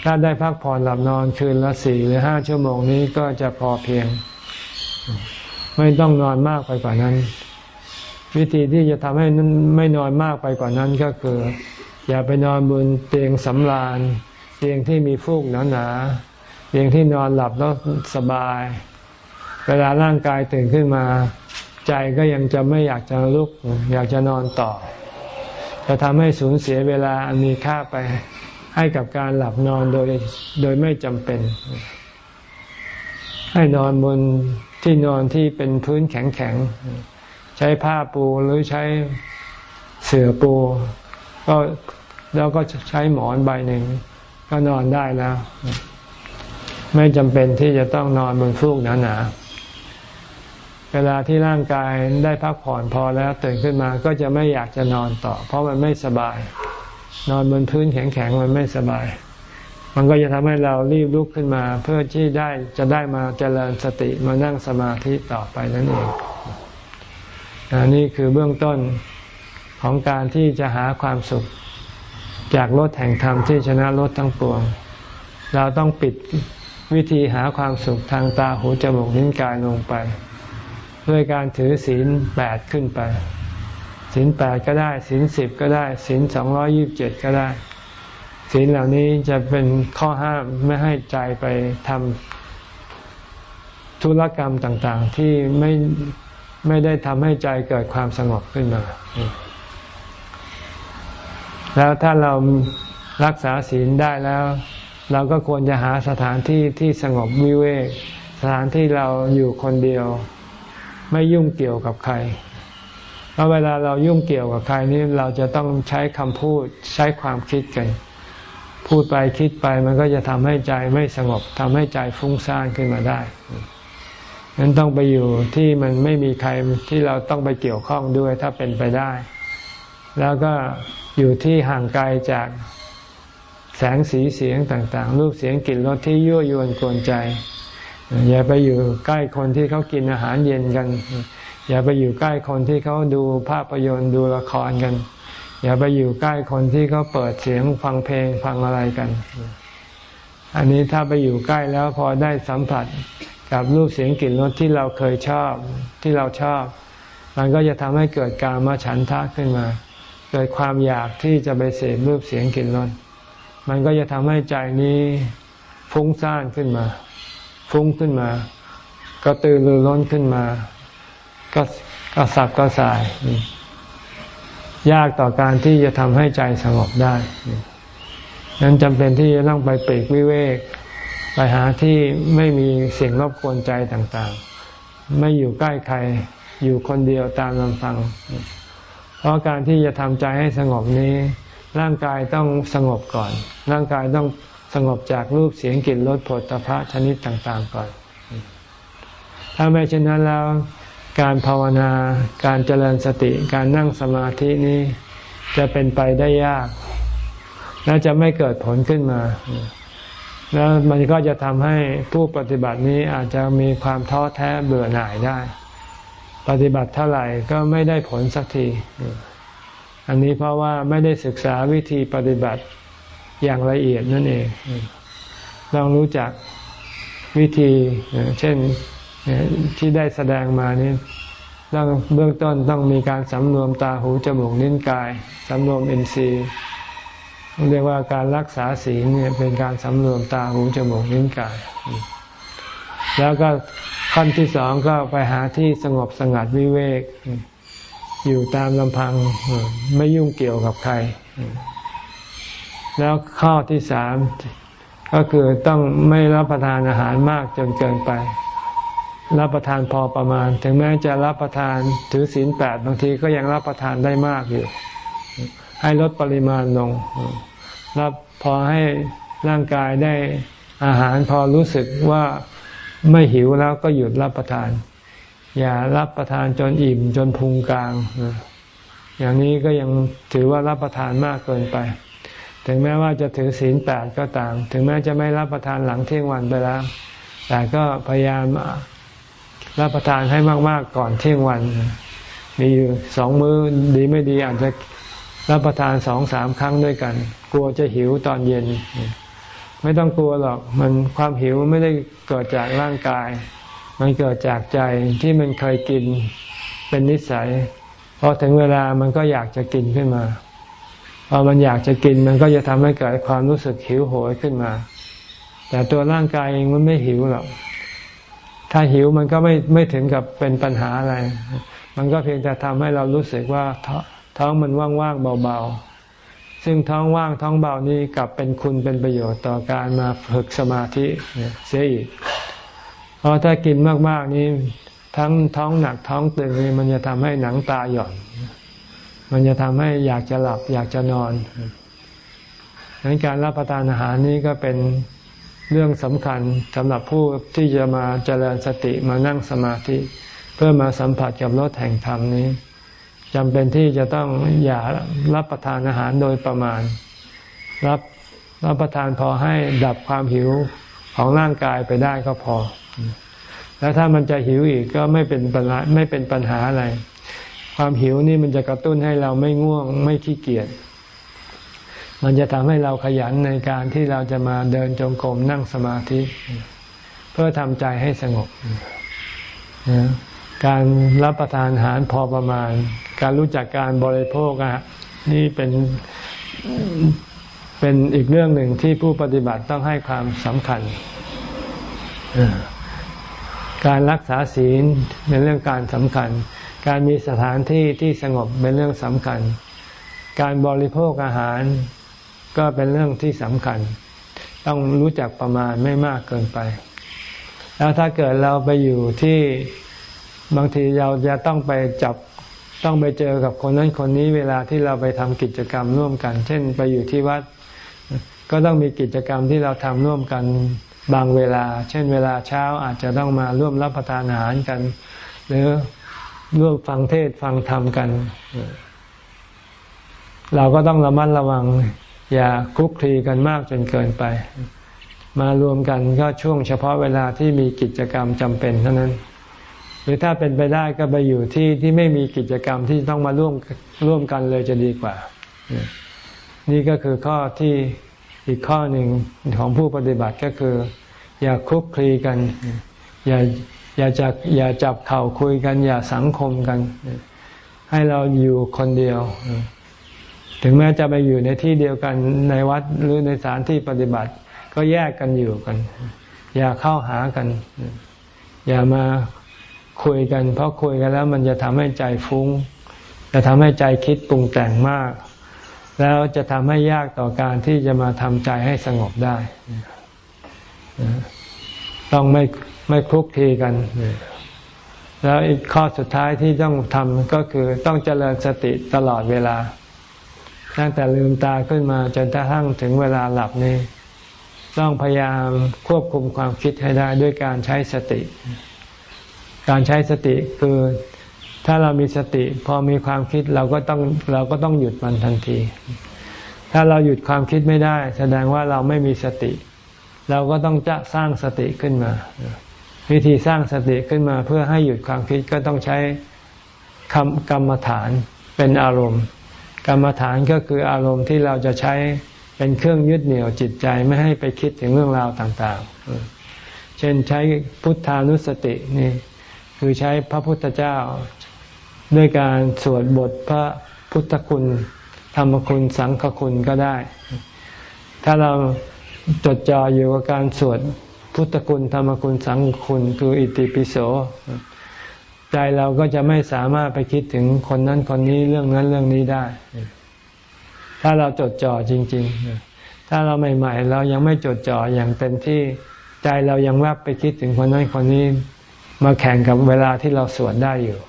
ถ้าได้พักผ่อนหลับนอนคืนละสี่หรือห้าชั่วโมงนี้ก็จะพอเพียง ไม่ต้องนอนมากไปกว่านั้น วิธีที่จะทำให้ไม่นอนมากไปกว่านั้นก็คือ อย่าไปนอนบนเตียงสำราญเตียงที่มีฟูกหนาๆเตียงที่นอนหลับแล้วสบาย เวลาร่างกายตื่นขึ้นมา ใจก็ยังจะไม่อยากจะลุก อยากจะนอนต่อ จะทำให้สูญเสียเวลาอันมีค่าไปให้กับการหลับนอนโดยโดยไม่จำเป็น ให้นอนบนที่นอนที่เป็นพื้นแข็งๆ ใช้ผ้าปูหรือใช้เสื่อปูก็แล้วก็ใช้หมอนใบหนึ่งก็นอนได้แล้ว ไม่จำเป็นที่จะต้องนอนบนฟูกหนาๆเวลาที่ร่างกายได้พักผ่อนพอแล้วตื่นขึ้นมาก็จะไม่อยากจะนอนต่อ เพราะมันไม่สบาย นอนบนพื้นแข็งๆมันไม่สบาย มันก็จะทำให้เรารีบลุกขึ้นมา เพื่อที่ได้จะได้มาเจริญสติมานั่งสมาธิต่อไปนั่นเอง อันนี้คือเบื้องต้นของการที่จะหาความสุข จากรถแห่งธรรมที่ชนะรถทั้งปวง เราต้องปิดวิธีหาความสุขทางตาหูจมูกนิ้วกายลงไป ด้วยการถือศีลแปดขึ้นไปศีลแปดก็ได้ศีลสิบก็ได้ศีลสองร้อยิบเจ็ดก็ได้ศีลเหล่านี้จะเป็นข้อห้ามไม่ให้ใจไปทำธุรกรรมต่างๆ ที่ไม่ ไม่ได้ทำให้ใจเกิดความสงบขึ้นมา แล้วถ้าเรารักษาศีลได้แล้ว เราก็ควรจะหาสถานที่ที่สงบวิเวกสถานที่เราอยู่คนเดียว ไม่ยุ่งเกี่ยวกับใครเพราะเวลาเรายุ่งเกี่ยวกับใครนี่เราจะต้องใช้คำพูดใช้ความคิดกัน พูดไปคิดไปมันก็จะทำให้ใจไม่สงบทำให้ใจฟุ้งซ่านขึ้นมาได้ นั้นต้องไปอยู่ที่มันไม่มีใครที่เราต้องไปเกี่ยวข้องด้วยถ้าเป็นไปได้ แล้วก็อยู่ที่ห่างไกลจากแสงสีเสียงต่างๆ รูปเสียงกลิ่นรสที่ยั่วยวนกวนใจ อย่าไปอยู่ใกล้คนที่เขากินอาหารเย็นกัน อย่าไปอยู่ใกล้คนที่เขาดูภาพยนตร์ดูละครกัน อย่าไปอยู่ใกล้คนที่เขาเปิดเสียงฟังเพลงฟังอะไรกัน อันนี้ถ้าไปอยู่ใกล้แล้วพอได้สัมผัส กับรูปเสียงกลิ่นรสที่เราเคยชอบที่เราชอบ มันก็จะทำให้เกิดการมาฉันทะขึ้นมา เกิดความอยากที่จะไปเสพรูปเสียงกลิ่นรสมันก็จะทำให้ใจนี้ฟุ้งซ่านขึ้นมา ฟุ้งขึ้นมา ก็ตื่นรือร้นขึ้นมา ก็ก็สับก็สาย ยากต่อการที่จะทำให้ใจสงบได้นั้นจำเป็นที่จะต้องไปปีกวิเวก ไปหาที่ไม่มีเสียงรบกวนใจต่างๆ ไม่อยู่ใกล้ใคร อยู่คนเดียวตามลำพัง เพราะการที่จะทำใจให้สงบนี้ ร่างกายต้องสงบก่อน ร่างกายต้องสงบจากรูปเสียงกลิ่นรสผลตภะชนิดต่างๆก่อน ถ้าไม่เช่นนั้นแล้ว การภาวนา การเจริญสติ การนั่งสมาธินี้จะเป็นไปได้ยาก และจะไม่เกิดผลขึ้นมา แล้วมันก็จะทำให้ผู้ปฏิบัตินี้อาจจะมีความท้อแท้เบื่อหน่ายได้ ปฏิบัติเท่าไหร่ก็ไม่ได้ผลสักที อันนี้เพราะว่าไม่ได้ศึกษาวิธีปฏิบัติอย่างละเอียดนั่นเองต้องรู้จักวิธี เช่นที่ได้แสดงมานี้ต้องเบื้องต้นต้องมีการสำรวมตาหูจมูกนิ้นกายสำรวมอ็นซีย์ เรียกว่าการรักษาศีลเนี่ยเป็นการสำรวมตาหูจมูกนิ้นกาย แล้วก็ขั้นที่สองก็ไปหาที่สงบสงัดวิเวก อยู่ตามลำพังไม่ยุ่งเกี่ยวกับใคร แล้วข้อที่สามก็คือต้องไม่รับประทานอาหารมากจนเกินไป รับประทานพอประมาณ ถึงแม้จะรับประทานถือศีลแปดบางทีก็ยังรับประทานได้มากอยู่ ให้ลดปริมาณลง รับพอให้ร่างกายได้อาหารพอรู้สึกว่าไม่หิวแล้วก็หยุดรับประทาน อย่ารับประทานจนอิ่มจนพุงกลาง อย่างนี้ก็ยังถือว่ารับประทานมากเกินไป ถึงแม้ว่าจะถือศีลแปดก็ตาม ถึงแม้จะไม่รับประทานหลังเที่ยงวันไปแล้ว แต่ก็พยายามรับประทานให้มาก ๆ ก่อนเที่ยงวัน มีอยู่สองมือ้อดีไม่ดีอาจจะรับประทานสองสามครั้งด้วยกัน กลัวจะหิวตอนเย็น ไม่ต้องกลัวหรอกมันความหิวไม่ได้เกิดจากร่างกาย มันเกิดจากใจที่มันเคยกินเป็นนิสัยพอถึงเวลามันก็อยากจะกินขึ้นมาพอมันอยากจะกินมันก็จะทำให้เกิดความรู้สึกหิวโหยขึ้นมา แต่ตัวร่างกายเองมันไม่หิวหรอกถ้าหิวมันก็ไม่ไม่ถึงกับเป็นปัญหาอะไร มันก็เพียงแต่ทำให้เรารู้สึกว่าท้องมันว่างๆเบาๆ ซึ่งท้องว่างท้องเบานี้กลับเป็นคุณเป็นประโยชน์ต่อการมาฝึกสมาธิเสียอีก เพราะถ้ากินมากๆนี้ทั้งท้องหนักท้องตึงนี่มันจะทำให้หนังตาหย่อน มันจะทำให้อยากจะหลับอยากจะนอนดังนั้นการรับประทานอาหารนี้ก็เป็นเรื่องสำคัญสำหรับผู้ที่จะมาเจริญสติมานั่งสมาธิ เพื่อมาสัมผัสกับรสแห่งธรรมนี้ จำเป็นที่จะต้องอย่ารับประทานอาหารโดยประมาณ รับรับประทานพอให้ดับความหิวของร่างกายไปได้ก็พอ แล้วถ้ามันจะหิวอีกก็ไม่เป็นปัญหาไม่เป็นปัญหาอะไร ความหิวนี่มันจะกระตุ้นให้เราไม่ง่วงไม่ขี้เกียจมันจะทำให้เราขยันในการที่เราจะมาเดินจงกรมนั่งสมาธิ เพื่อทำใจให้สงบ การรับประทานอาหารพอประมาณ การรู้จักการบริโภคอะนี่เป็นเป็นอีกเรื่องหนึ่งที่ผู้ปฏิบัติต้องให้ความสำคัญ การรักษาศีลเป็นเรื่องการสำคัญ การมีสถานที่ที่สงบเป็นเรื่องสำคัญ การบริโภคอาหารก็เป็นเรื่องที่สำคัญ ต้องรู้จักประมาณไม่มากเกินไป แล้วถ้าเกิดเราไปอยู่ที่บางทีเราจะต้องไปจับ ต้องไปเจอกับคนนั้นคนนี้เวลาที่เราไปทำกิจกรรมร่วมกัน เช่นไปอยู่ที่วัด ก็ต้องมีกิจกรรมที่เราทำร่วมกันบางเวลา เช่นเวลาเช้าอาจจะต้องมาร่วมรับประทานอาหารกัน หรือร่วมฟังเทศฟังธรรมกัน เราก็ต้องระมัดระวัง อย่าคุกคีกันมากจนเกินไป มารวมกันก็ช่วงเฉพาะเวลาที่มีกิจกรรมจำเป็นเท่านั้น รือถ้าเป็นไปได้ก็ไปอยู่ที่ที่ไม่มีกิจกรรมที่ต้องมาร่วมร่วมกันเลยจะดีกว่า นี่ก็คือข้อที่อีกข้อหนึ่งของผู้ปฏิบัติก็คือ อย่าคุกคลีกัน อย่าอย่าจับอย่าจับเข่าคุยกัน อย่าสังคมกัน ให้เราอยู่คนเดียว ถึงแม้จะไปอยู่ในที่เดียวกันในวัดหรือในสถานที่ปฏิบัติ ก็แยกกันอยู่กัน อย่าเข้าหากัน อย่ามา คุยกัน เพราะคุยกันแล้วมันจะทำให้ใจฟุง้ง จะทำให้ใจคิดปรุงแต่งมาก แล้วจะทำให้ยากต่อการที่จะมาทำใจให้สงบได้ ต้องไม่ไม่คลุกทีกัน แล้วอีกข้อสุดท้ายที่ต้องทำก็คือต้องเจริญสติตลอดเวลาตั้งแต่ลืมตาขึ้นมาจนกระทั่งถึงเวลาหลับนี่ต้องพยายามควบคุมความคิดให้ได้ด้วยการใช้สติ การใช้สติคือถ้าเรามีสติ พอมีความคิดเราก็ต้องเราก็ต้องหยุดมันทันที ถ้าเราหยุดความคิดไม่ได้ แสดงว่าเราไม่มีสติ เราก็ต้องจะสร้างสติขึ้นมา วิธีสร้างสติขึ้นมา เพื่อให้หยุดความคิดก็ต้องใช้คำกรรมฐานเป็นอารมณ์ กรรมฐานก็คืออารมณ์ที่เราจะใช้เป็นเครื่องยึดเหนี่ยวจิตใจไม่ให้ไปคิดถึงเรื่องราวต่าง ๆ เช่นใช้พุทธานุสตินี่ คือใช้พระพุทธเจ้า ด้วยการสวดบทพระพุทธคุณ ธรรมคุณสังฆคุณก็ได้ ถ้าเราจดจ่ออยู่กับการสวดพุทธคุณธรรมคุณสังฆคุณคืออิติปิโส ใจเราก็จะไม่สามารถไปคิดถึงคนนั้นคนนี้เรื่องนั้นเรื่องนี้ได้ ถ้าเราจดจ่อจริง ๆ ถ้าเราใหม่ ๆ เรายังไม่จดจ่ออย่างเต็มที่ใจเรายังแวบไปคิดถึงคนนั้นคนนี้ มาแข่งกับเวลาที่เราสวดได้อยู่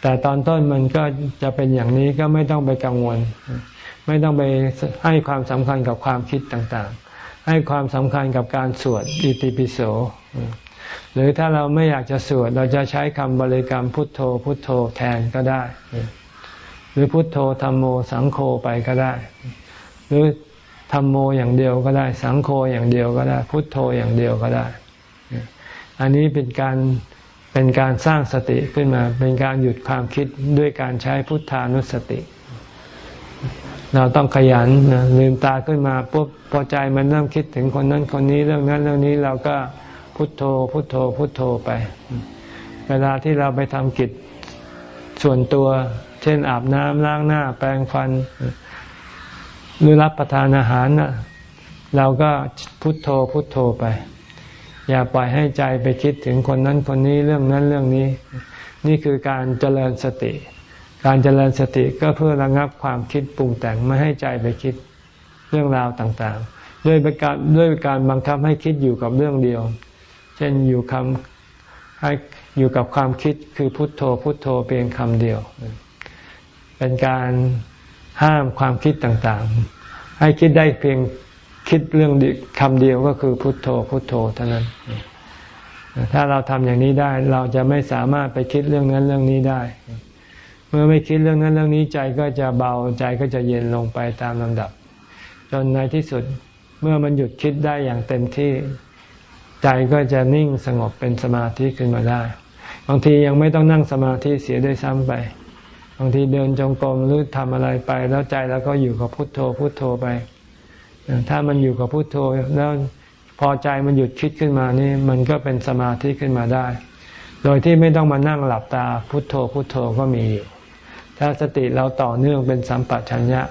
แต่ตอนต้นมันก็จะเป็นอย่างนี้ก็ไม่ต้องไปกังวล ไม่ต้องไปให้ความสำคัญกับความคิดต่างๆ ให้ความสำคัญกับการสวดอิติปิโสหรือถ้าเราไม่อยากจะสวดเราจะใช้คำบริกรรมพุทโธ พุทโธแทนก็ได้ หรือพุทโธธรรมโมสังโฆไปก็ได้ หรือธรรมโมอย่างเดียวก็ได้ สังโฆอย่างเดียวก็ได้ พุทโธอย่างเดียวก็ได้ อันนี้เป็นการเป็นการสร้างสติขึ้นมา เป็นการหยุดความคิดด้วยการใช้พุทธานุสติ เราต้องขยันนะลืมตาขึ้นมาปุ๊บพอใจมันเริ่มคิดถึงคนนั้นคนนี้เรื่องนั้นเรื่องนี้เราก็พุทโธ พุทโธ พุทโธไป เวลาที่เราไปทำกิจส่วนตัว เช่นอาบน้ำล้างหน้า แปรงฟัน หรือรับประทานอาหารนะเราก็พุทโธ พุทโธไป อย่าปล่อยให้ใจไปคิดถึงคนนั้นคนนี้เรื่องนั้นเรื่องนี้ นี่คือการเจริญสติ การเจริญสติก็เพื่อระงับความคิดปรุงแต่งไม่ให้ใจไปคิดเรื่องราวต่างๆ ด้วยการด้วยการบังคับให้คิดอยู่กับเรื่องเดียว เช่นอยู่คำให้อยู่กับความคิดคือพุทโธพุทโธเพียงคำเดียว เป็นการห้ามความคิดต่างๆ ให้คิดได้เพียง คิดเรื่องคำเดียวก็คือพุทโธพุทโธเท่านั้น ถ้าเราทำอย่างนี้ได้ เราจะไม่สามารถไปคิดเรื่องนั้นเรื่องนี้ได้ เมื่อไม่คิดเรื่องนั้นเรื่องนี้ใจก็จะเบาใจก็จะเย็นลงไปตามลำดับ จนในที่สุดเมื่อมันหยุดคิดได้อย่างเต็มที่ใจก็จะนิ่งสงบเป็นสมาธิขึ้นมาได้ บางทียังไม่ต้องนั่งสมาธิเสียด้วยซ้ำไป บางทีเดินจงกรมหรือทำอะไรไป แล้วใจแล้วก็อยู่กับพุทโธพุทโธไป ถ้ามันอยู่กับพุโทโธแล้วพอใจมันหยุดคิดขึ้นมานี่มันก็เป็นสมาธิขึ้นมาได้ โดยที่ไม่ต้องมานั่งหลับตาพุโทโธพุโทโธก็มีอยู่ ถ้าสติเราต่อเนื่องเป็นสัมปชัญญะ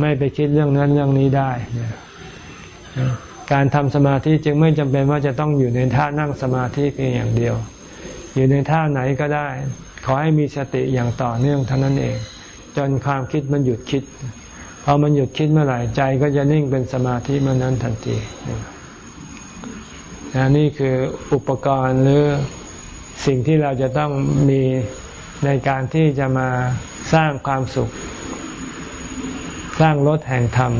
ไม่ไปคิดเรื่องนั้นเรื่องนี้ได้ การทำสมาธิจึงไม่จำเป็นว่าจะต้องอยู่ในท่านั่งสมาธิเพียงอย่างเดียว อยู่ในท่าไหนก็ได้ ขอให้มีสติอย่างต่อเนื่องเท่านั้นเอง จนความคิดมันหยุดคิด พอมันหยุดคิดเมื่อไหร่ใจก็จะนิ่งเป็นสมาธิเมื่อนั้นทันทีนนี่คืออุปกรณ์หรือสิ่งที่เราจะต้องมีในการที่จะมาสร้างความสุข สร้างรถแห่งธรรม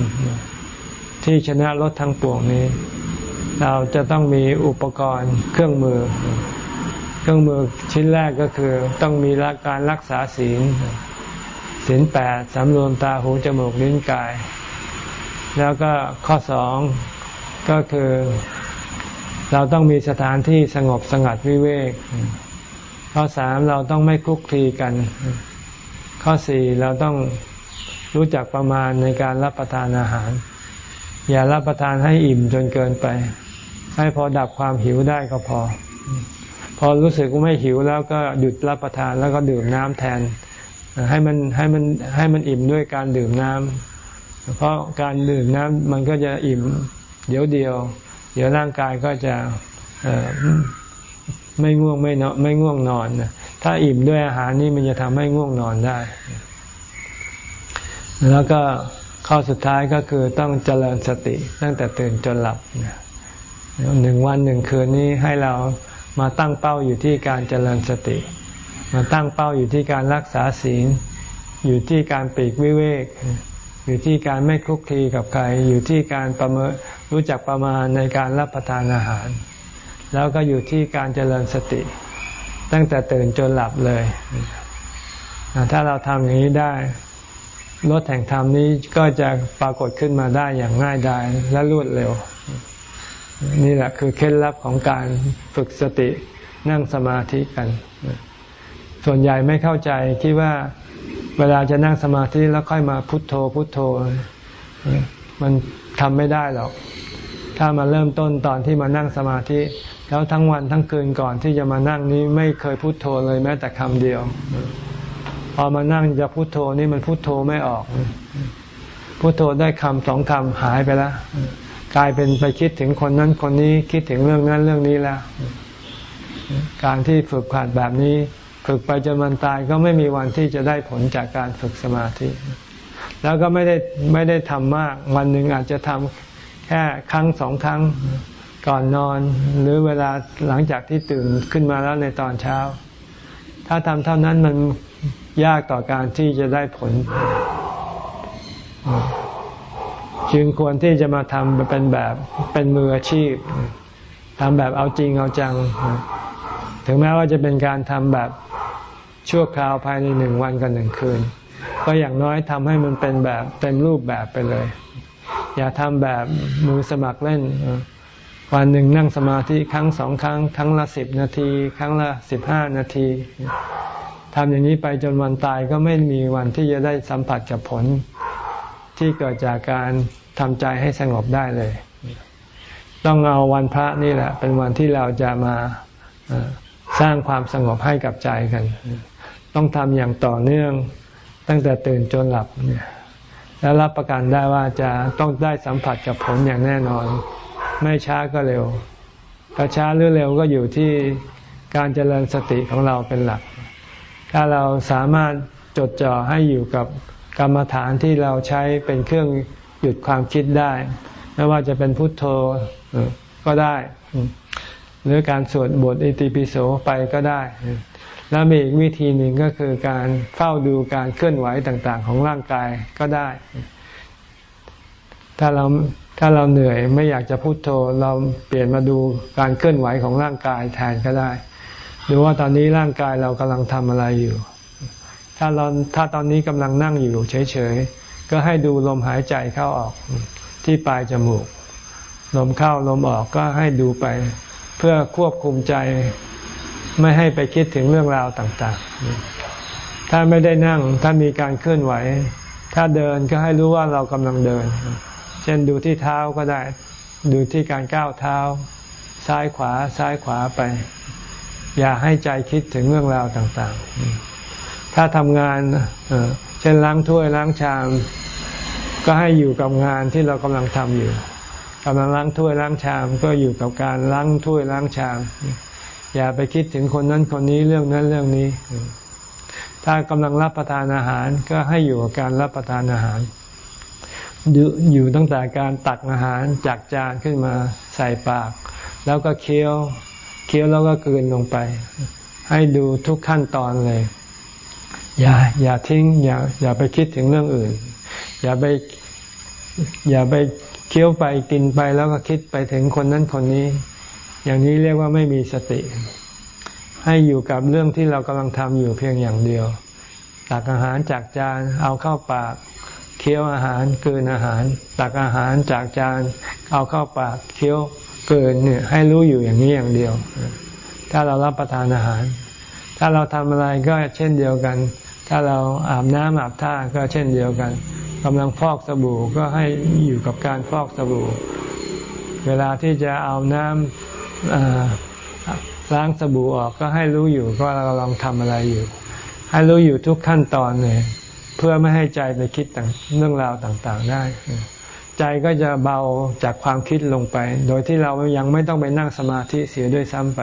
ที่ชนะรถทั้งปวงนี้ เราจะต้องมีอุปกรณ์เครื่องมือ เครื่องมือชิ้นแรกก็คือต้องมีการรักษาศีล ศีลแปดสำรวมตาหูจมูกลิ้นกาย แล้วก็ข้อสองก็คือ เราต้องมีสถานที่สงบสงัดวิเวก ข้อสามเราต้องไม่คุกคีกัน ข้อสี่เราต้องรู้จักประมาณในการรับประทานอาหาร อย่ารับประทานให้อิ่มจนเกินไป ให้พอดับความหิวได้ก็พอ พอรู้สึกว่าไม่หิวแล้วก็หยุดรับประทานแล้วก็ดื่มน้ำแทน ให้มันให้มันให้มันอิ่มด้วยการดื่มน้ำเพราะการดื่มน้ำมันก็จะอิ่มเดี๋ยวเดียว เดี๋ยวร่างกายก็จะไม่ง่วงไม่นอนไม่ง่วงนอนถ้าอิ่มด้วยอาหารนี่มันจะทำให้ง่วงนอนได้ แล้วก็ข้อสุดท้ายก็คือต้องเจริญสติตั้งแต่ตื่นจนหลับหนึ่งวันหนึ่งคืนนี้ให้เรามาตั้งเป้าอยู่ที่การเจริญสติ มาตั้งเป้าอยู่ที่การรักษาศีล อยู่ที่การปีกวิเวก อยู่ที่การไม่คลุกคลีกับใคร อยู่ที่การประเมินรู้จักประมาณในการรับประทานอาหาร แล้วก็อยู่ที่การเจริญสติ ตั้งแต่ตื่นจนหลับเลย ถ้าเราทำอย่างนี้ได้รถแห่งธรรมนี้ก็จะปรากฏขึ้นมาได้อย่างง่ายดายและรวดเร็ว นี่แหละคือเคล็ดลับของการฝึกสตินั่งสมาธิกัน ส่วนใหญ่ไม่เข้าใจคิดว่าเวลาจะนั่งสมาธิแล้วค่อยมาพุทโธพุทโธ มันทำไม่ได้หรอก ถ้ามาเริ่มต้นตอนที่มานั่งสมาธิ แล้วทั้งวันทั้งคืนก่อนที่จะมานั่งนี้ไม่เคยพุทโธเลยแม้แต่คำเดียว พอมานั่งจะพุทโธนี่มันพุทโธไม่ออก พุทโธได้คำสองคำหายไปแล้วกลายเป็นไปคิดถึงคนนั้นคนนี้คิดถึงเรื่องนั้นเรื่องนี้แล้ว การที่ฝึกขาดแบบนี้ ฝึกไปจนมันตายก็ไม่มีวันที่จะได้ผลจากการฝึกสมาธิ แล้วก็ไม่ได้ไม่ได้ทำมาก วันหนึ่งอาจจะทำแค่ครั้งสองครั้งก่อนนอน หรือเวลาหลังจากที่ตื่นขึ้นมาแล้วในตอนเช้า ถ้าทำเท่านั้นมันยากต่อการที่จะได้ผล จึงควรที่จะมาทำเป็นแบบเป็นมืออาชีพทำแบบเอาจริงเอาจัง ถึงแม้ว่าจะเป็นการทำแบบชั่วคราวภายในหนึ่งวันกับหนึ่งคืน ก็อย่างน้อยทำให้มันเป็นแบบเต็มรูปแบบไปเลย อย่าทำแบบมือสมัครเล่น วันหนึ่งนั่งสมาธิครั้งสองครั้ง ครั้งละสิบนาที ครั้งละสิบห้านาทีทำอย่างนี้ไปจนวันตายก็ไม่มีวันที่จะได้สัมผัสกับผล ที่เกิดจากการทำใจให้สงบได้เลย ต้องเอาวันพระนี่แหละ เป็นวันที่เราจะมา สร้างความสงบให้กับใจกัน ต้องทำอย่างต่อเนื่องตั้งแต่ตื่นจนหลับเนี่ยแล้วรับประกันได้ว่าจะต้องได้สัมผัสกับผลอย่างแน่นอน ไม่ช้าก็เร็วถ้าช้าหรือเร็วก็อยู่ที่การเจริญสติของเราเป็นหลัก ถ้าเราสามารถจดจ่อให้อยู่กับกรรมฐานที่เราใช้เป็นเครื่องหยุดความคิดได้ ไม่ว่าจะเป็นพุทโธก็ได้ หรือการสวดบทอิติปิโสไปก็ได้ แล้วมีอีกวิธีหนึ่งก็คือการเฝ้าดูการเคลื่อนไหวต่างๆ ของร่างกายก็ได้ ถ้าเราถ้าเราเหนื่อยไม่อยากจะพุโทโธเราเปลี่ยนมาดูการเคลื่อนไหวของร่างกายแทนก็ได้ ดูว่าตอนนี้ร่างกายเรากำลังทำอะไรอยู่ ถ้าเราถ้าตอนนี้กำลังนั่งอยู่เฉยๆ ก็ให้ดูลมหายใจเข้าออกที่ปลายจมูก ลมเข้าลมออกก็ให้ดูไป เพื่อควบคุมใจไม่ให้ไปคิดถึงเรื่องราวต่างๆ ถ้าไม่ได้นั่งถ้ามีการเคลื่อนไหว ถ้าเดินก็ให้รู้ว่าเรากำลังเดิน เช่นดูที่เท้าก็ได้ ดูที่การก้าวเท้า ซ้ายขวาซ้ายขวาไป อย่าให้ใจคิดถึงเรื่องราวต่างๆ ถ้าทำงานเช่นล้างถ้วยล้างชาม ก็ให้อยู่กับงานที่เรากำลังทำอยู่ กำลังล้างถ้วยล้างชามก็อยู่กับการล้างถ้วยล้างชาม อย่าไปคิดถึงคนนั้นคนนี้เรื่องนั้นเรื่องนี้ ถ้ากำลังรับประทานอาหารก็ให้อยู่กับการรับประทานอาหาร อยู่ตั้งแต่การตักอาหารจากจานขึ้นมาใส่ปาก แล้วก็เคี้ยวเคี้ยวแล้วก็กลืนลงไป ให้ดูทุกขั้นตอนเลย อย่า อย่าทิ้ง อย่า อย่าไปคิดถึงเรื่องอื่น อย่าไป อย่าไป เคี้ยวไปกินไปแล้วก็คิดไปถึงคนนั้นคนนี้ อย่างนี้เรียกว่าไม่มีสติ ให้อยู่กับเรื่องที่เรากำลังทำอยู่เพียงอย่างเดียวตักอาหารจากจานเอาเข้าปากเคี้ยวอาหารเกินอาหาร ตักอาหารจากจานเอาเข้าปากเคี้ยวเกินเนี่ยให้รู้อยู่อย่างนี้อย่างเดียว ถ้าเรารับประทานอาหาร ถ้าเราทำอะไรก็เช่นเดียวกัน ถ้าเราอาบน้ำอาบท่าก็เช่นเดียวกันกำลังฟอกสบู่ก็ให้อยู่กับการฟอกสบู่ เวลาที่จะเอาน้ำล้างสบู่ออกก็ให้รู้อยู่ว่าเรากำลังทำอะไรอยู่ ให้รู้อยู่ทุกขั้นตอนเลยเพื่อไม่ให้ใจไปคิดเรื่องราวต่างๆได้ ใจก็จะเบาจากความคิดลงไป โดยที่เรายังไม่ต้องไปนั่งสมาธิเสียด้วยซ้ำไป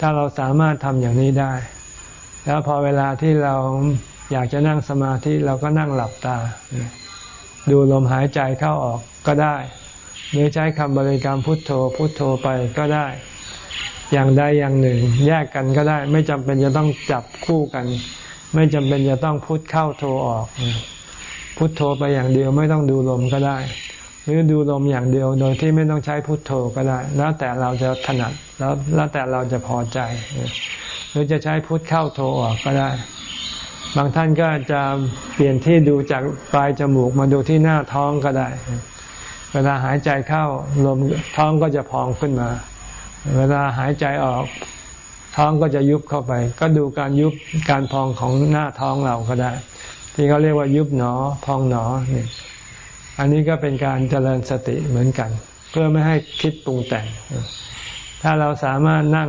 ถ้าเราสามารถทำอย่างนี้ได้ แล้วพอเวลาที่เราอยากจะนั่งสมาธิเราก็นั่งหลับตา ดูลมหายใจเข้าออกก็ได้หรือใช้คำบริกรรมพุทโธพุทโธไปก็ได้ อย่างใดอย่างหนึ่ง แยกกันก็ได้ ไม่จำเป็นจะต้องจับคู่กัน ไม่จำเป็นจะต้องพุทเข้าโทรออก พุทโธไปอย่างเดียวไม่ต้องดูลมก็ได้ หรือดูลมอย่างเดียวโดยที่ไม่ต้องใช้พุทโธก็ได้ แล้วแต่เราจะถนัดแล้วแล้วแต่เราจะพอใจ รือจะใช้พุทธเข้าโทรออกก็ได้ บางท่านก็จะเปลี่ยนที่ดูจากปลายจมูกมาดูที่หน้าท้องก็ได้ เวลาหายใจเข้าลมท้องก็จะพองขึ้นมา เวลาหายใจออกท้องก็จะยุบเข้าไป ก็ดูการยุบการพองของหน้าท้องเราก็ได้ ที่เขาเรียกว่ายุบหนอพองหนอนี่อันนี้ก็เป็นการเจริญสติเหมือนกัน เพื่อไม่ให้คิดปรุงแต่ง ถ้าเราสามารถนั่ง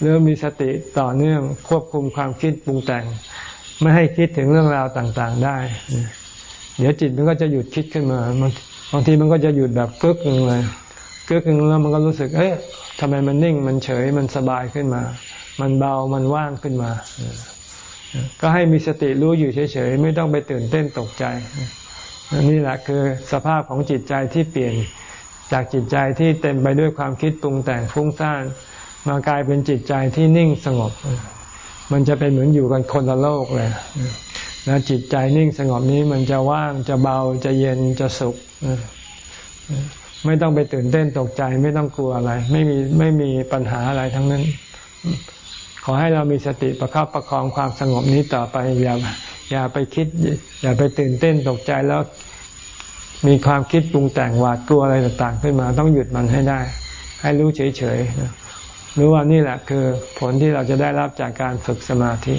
หรือมีสติต่อเนื่องควบคุมความคิดปรุงแต่ง ไม่ให้คิดถึงเรื่องราวต่างๆได้ เดี๋ยวจิตมันก็จะหยุดคิดขึ้นมาบางทีมันก็จะหยุดแบบกึกหนึ่งเลยกึกหนึ่งแล้วมันก็รู้สึก เอ๊ะทำไมมันนิ่งมันเฉยมันสบายขึ้นมา มันเบามันว่างขึ้นมา ก็ให้มีสติรู้อยู่เฉยๆไม่ต้องไปตื่นเต้นตกใจนี่แหละคือสภาพของจิตใจที่เปลี่ยน จากจิตใจที่เต็มไปด้วยความคิดปรุงแต่งฟุ้งซ่าน มากลายเป็นจิตใจที่นิ่งสงบ มันจะเป็นเหมือนอยู่กันคนละโลกเลยแล้วจิตใจนิ่งสงบนี้มันจะว่างจะเบาจะเย็นจะสุข ไม่ต้องไปตื่นเต้นตกใจไม่ต้องกลัวอะไร ไม่มีไม่มีปัญหาอะไรทั้งนั้น ขอให้เรามีสติประคับประคองความสงบนี้ต่อไปอย่าอย่าไปคิด อย่าไปตื่นเต้นตกใจแล้ว มีความคิดปรุงแต่งหวาดกลัวอะไรต่างๆ ขึ้นมา ต้องหยุดมันให้ได้ ให้รู้เฉยๆรู้ว่านี่แหละคือผลที่เราจะได้รับจากการฝึกสมาธิ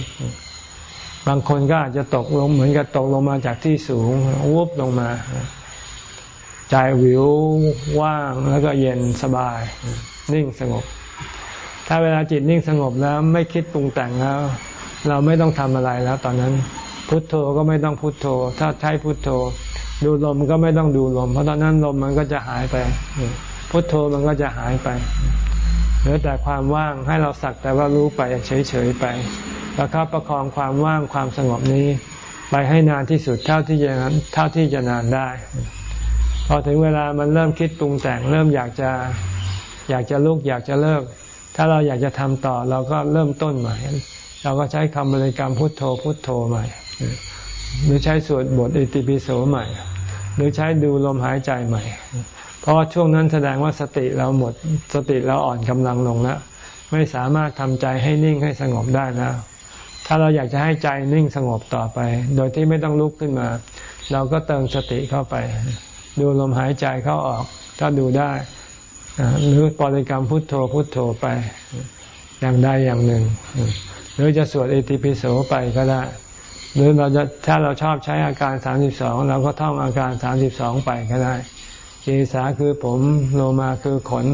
บางคนก็อาจจะตกลงเหมือนกับตกลงมาจากที่สูงวุบลงมาใจวิวว่างแล้วก็เย็นสบาย นิ่งสงบ ถ้าเวลาจิตนิ่งสงบแล้วไม่คิดปรุงแต่งแล้ว เราไม่ต้องทำอะไรแล้ว ตอนนั้นพุทโธก็ไม่ต้องพุทโธ ถ้าใช้พุทโธ ดูลมก็ไม่ต้องดูลม เพราะตอนนั้นลมมันก็จะหายไปพุทโธมันก็จะหายไปเหลือแต่ความว่างให้เราสักแต่ว่ารู้ไปเฉยๆไป แล้วครับประคองความว่างความสงบนี้ ไปให้นานที่สุดเท่าที่จะเท่าที่จะนานได้ พอถึงเวลามันเริ่มคิดปรุงแต่งเริ่มอยากจะอยากจะลุกอยากจะเลิก ถ้าเราอยากจะทำต่อเราก็เริ่มต้นใหม่ เราก็ใช้คำบริกรรมพุทโธพุทโธใหม่ หรือใช้สวดบทอิติปิโสใหม่ หรือใช้ดูลมหายใจใหม่ เพราะช่วงนั้นแสดงว่าสติเราหมดสติเราอ่อนกำลังลงแล้วไม่สามารถทำใจให้นิ่งให้สงบได้แล้ว ถ้าเราอยากจะให้ใจนิ่งสงบต่อไป โดยที่ไม่ต้องลุกขึ้นมา เราก็เติมสติเข้าไป ดูลมหายใจเข้าออก ถ้าดูได้ หรือปริกรรมพุทโธพุทโธไปอย่างใดอย่างหนึ่ง หรือจะสวดเอติปิโสไปก็ได้ หรือเราจะถ้าเราชอบใช้อาการสามสิบสองเราก็ท่องอาการสามสิบสองไปก็ได้เกสาคือผมโลมาคือขน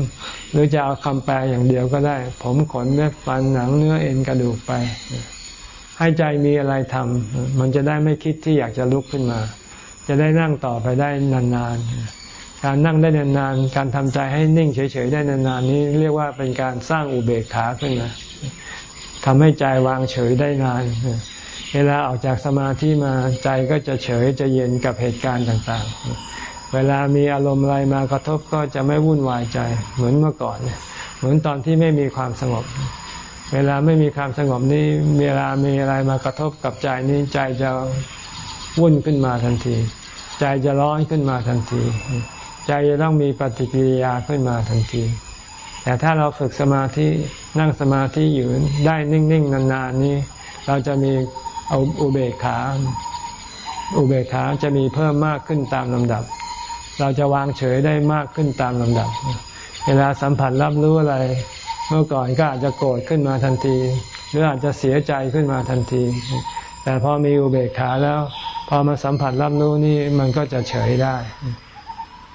หรือจะเอาคำแปลอย่างเดียวก็ได้ ผมขนเนื้อฟันหนังเนื้อเอ็นกระดูกไป ให้ใจมีอะไรทำมันจะได้ไม่คิดที่อยากจะลุกขึ้นมา จะได้นั่งต่อไปได้นานๆ การนั่งได้นานๆ การทำใจให้นิ่งเฉยๆได้นานๆนี้เรียกว่าเป็นการสร้างอุเบกขาขึ้นมาทำให้ใจวางเฉยได้นาน เวลาออกจากสมาธิมาใจก็จะเฉยจะเย็นกับเหตุการณ์ต่างๆ เวลามีอารมณ์อะไรมากระทบก็จะไม่วุ่นวายใจเหมือนเมื่อก่อน เหมือนตอนที่ไม่มีความสงบ เวลาไม่มีความสงบนี้เวลามีอะไรมากระทบกับใจนี้ใจจะวุ่นขึ้นมาทันที ใจจะร้อนขึ้นมาทันที ใจจะต้องมีปฏิกิริยาขึ้นมาทันทีแต่ถ้าเราฝึกสมาธินั่งสมาธิอยู่ได้นิ่งๆนานๆนี้ เราจะมี อาอุเบกขา อุเบกขาจะมีเพิ่มมากขึ้นตามลำดับ เราจะวางเฉยได้มากขึ้นตามลำดับ เวลาสัมผัสรับรู้อะไร เมื่อก่อนก็อาจจะโกรธขึ้นมาทันที หรืออาจจะเสียใจขึ้นมาทันที แต่พอมีอุเบกขาแล้ว พอมาสัมผัสรับรู้นี่มันก็จะเฉยได้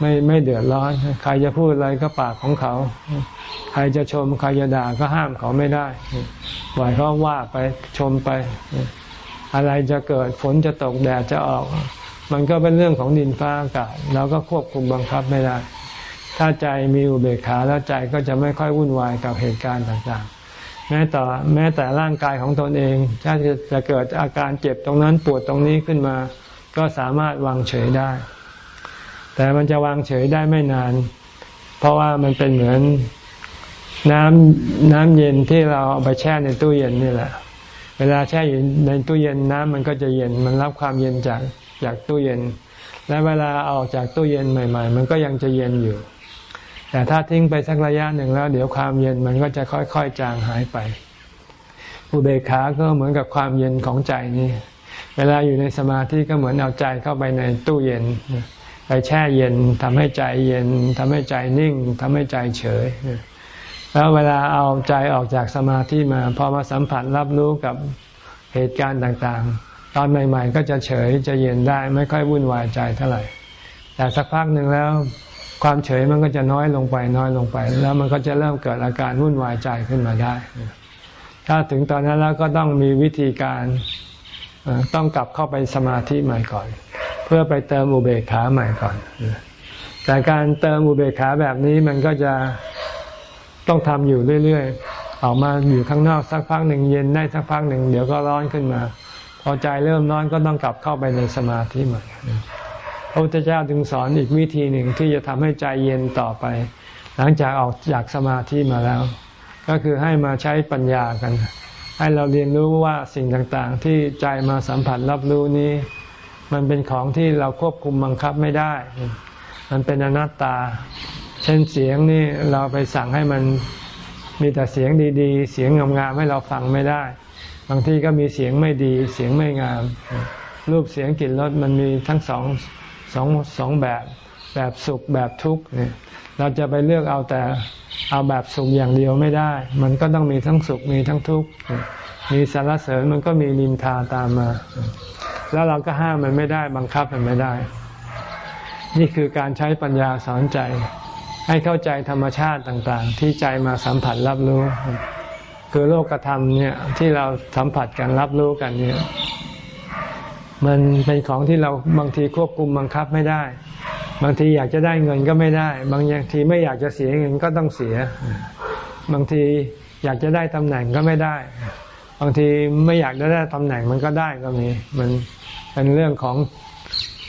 ไม่ไม่เดือดร้อน ใครจะพูดอะไรก็ปากของเขา ใครจะชม ใครจะด่าก็ห้ามเขาไม่ได้ปล่อยเขาว่าไปชมไป อะไรจะเกิดฝนจะตกแดดจะออก มันก็เป็นเรื่องของดินฟ้าอากาศเราก็ควบคุมบังคับไม่ได้ ถ้าใจมีอุเบกขาแล้วใจก็จะไม่ค่อยวุ่นวายกับเหตุการณ์ต่างๆ แม้แต่แม้แต่ร่างกายของตนเอง ถ้าจะเกิดอาการเจ็บตรงนั้นปวดตรงนี้ขึ้นมา ก็สามารถวางเฉยได้ แต่มันจะวางเฉยได้ไม่นาน เพราะว่ามันเป็นเหมือนน้ำน้ำเย็นที่เราเอาไปแช่ในตู้เย็นนี่แหละ เวลาแช่อยู่ในตู้เย็นน้ำมันก็จะเย็น มันรับความเย็นจากจากตู้เย็น และเวลาออกจากตู้เย็นใหม่ ๆ มันก็ยังจะเย็นอยู่ แต่ถ้าทิ้งไปสักระยะหนึ่งแล้ว เดี๋ยวความเย็นมันก็จะค่อยๆจางหายไป อุเบกขาก็เหมือนกับความเย็นของใจนี่ เวลาอยู่ในสมาธิก็เหมือนเอาใจเข้าไปในตู้เย็น ไปแช่เย็นทำให้ใจเย็นทำให้ใจนิ่งทำให้ใจเฉย แล้วเวลาเอาใจออกจากสมาธิมาพอมาสัมผัสรับรู้กับเหตุการณ์ต่างๆ ตอนใหม่ ๆ ก็จะเฉยจะเย็นได้ไม่ค่อยวุ่นวายใจเท่าไหร่ แต่สักพักหนึ่งแล้ว ความเฉยมันก็จะน้อยลงไปน้อยลงไป แล้วมันก็จะเริ่มเกิดอาการวุ่นวายใจขึ้นมาได้ ถ้าถึงตอนนั้นแล้วก็ต้องมีวิธีการต้องกลับเข้าไปสมาธิใหม่ก่อน เพื่อไปเติมอุเบกขาใหม่ก่อนแต่การเติมอุเบกขาแบบนี้มันก็จะ ต้องทำอยู่เรื่อยๆออกมาอยู่ข้างนอกสักพักหนึ่งเย็นได้สักพักหนึ่งเดี๋ยวก็ร้อนขึ้นมา พอใจเริ่มร้อนก็ต้องกลับเข้าไปในสมาธิใหม่พระพุทธเจ้าจึงสอนอีกวิธีหนึ่งที่จะทำให้ใจเย็นต่อไป หลังจากออกจากสมาธิมาแล้ว ก็คือให้มาใช้ปัญญากัน ให้เราเรียนรู้ว่าสิ่งต่างๆ ที่ใจมาสัมผัสรับรู้นี้ มันเป็นของที่เราควบคุมบังคับไม่ได้ มันเป็นอนัตตา เช่นเสียงนี่เราไปสั่งให้มันมีแต่เสียงดีๆ เสียงงามๆให้เราฟังไม่ได้ บางทีก็มีเสียงไม่ดี เสียงไม่งาม รูปเสียงกลิ่นรสมันมีทั้งสองสองสองแบบ แบบสุขแบบทุกข์เนี่ย เราจะไปเลือกเอาแต่เอาแบบสุขอย่างเดียวไม่ได้ มันก็ต้องมีทั้งสุขมีทั้งทุกข์ มีสารเสริญมันก็มีนินทาตามมา แล้วเราก็ห้ามมันไม่ได้บังคับมันไม่ได้ นี่คือการใช้ปัญญาสอนใจ ให้เข้าใจธรรมชาติต่างๆ ที่ใจมาสัมผัสรับรู้ คือโลกธรรมเนี่ยที่เราสัมผัสกันรับรู้กันเนี่ยมันเป็นของที่เราบางทีควบคุมบังคับไม่ได้ บางทีอยากจะได้เงินก็ไม่ได้ บางอย่างทีไม่อยากจะเสียเงินก็ต้องเสีย บางทีอยากจะได้ตำแหน่งก็ไม่ได้ บางทีไม่อยากจะได้ตำแหน่งมันก็ได้ก็มีมันเป็นเรื่องของ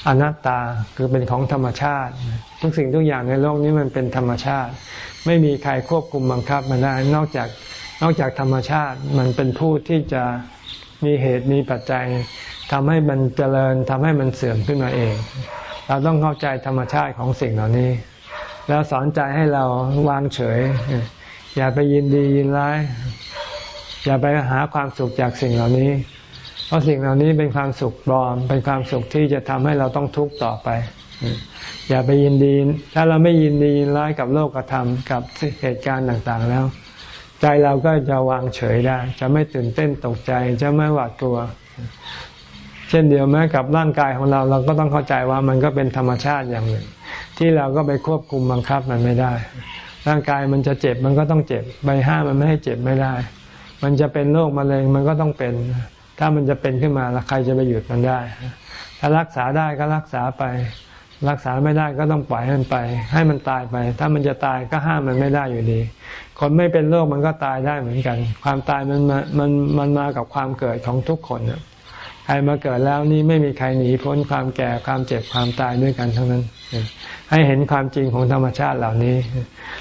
อนัตตาคือเป็นของธรรมชาติ ทุกสิ่งทุกอย่างในโลกนี้มันเป็นธรรมชาติ ไม่มีใครควบคุมบังคับมันได้นอกจากนอกจากธรรมชาติมันเป็นผู้ที่จะมีเหตุมีปัจจัยทำให้มันเจริญทำให้มันเสื่อมขึ้นมาเอง เราต้องเข้าใจธรรมชาติของสิ่งเหล่านี้ แล้วสอนใจให้เราวางเฉย อย่าไปยินดียินร้าย อย่าไปหาความสุขจากสิ่งเหล่านี้ เพราะสิ่งเหล่านี้เป็นความสุขปลอม เป็นความสุขที่จะทำให้เราต้องทุกข์ต่อไป อย่าไปยินดี ถ้าเราไม่ยินดียินร้ายกับโลกธรรมกับเหตุการณ์ต่างๆแล้ว ใจเราก็จะวางเฉยได้ จะไม่ตื่นเต้นตกใจ จะไม่หวาดกลัว เช่นเดียวแม้กับร่างกายของเราเราก็ต้องเข้าใจว่ามันก็เป็นธรรมชาติอย่างหนึ่ง ที่เราก็ไปควบคุมบังคับมันไม่ได้ ร่างกายมันจะเจ็บมันก็ต้องเจ็บใบห้ามันไม่ให้เจ็บไม่ได้ มันจะเป็นโรคมะเร็งมันก็ต้องเป็น ถ้ามันจะเป็นขึ้นมาแล้วใครจะไปหยุดมันได้ ถ้ารักษาได้ก็รักษาไป รักษาไม่ได้ก็ต้องปล่อยให้มันไป ให้มันตายไป ถ้ามันจะตายก็ห้ามมันไม่ได้อยู่ดี คนไม่เป็นโรคมันก็ตายได้เหมือนกัน ความตายมันมันมันมากับความเกิดของทุกคนใครมาเกิดแล้วนี่ไม่มีใครหนีพ้นความแก่ความเจ็บความตายด้วยกันทั้งนั้น ให้เห็นความจริงของธรรมชาติเหล่านี้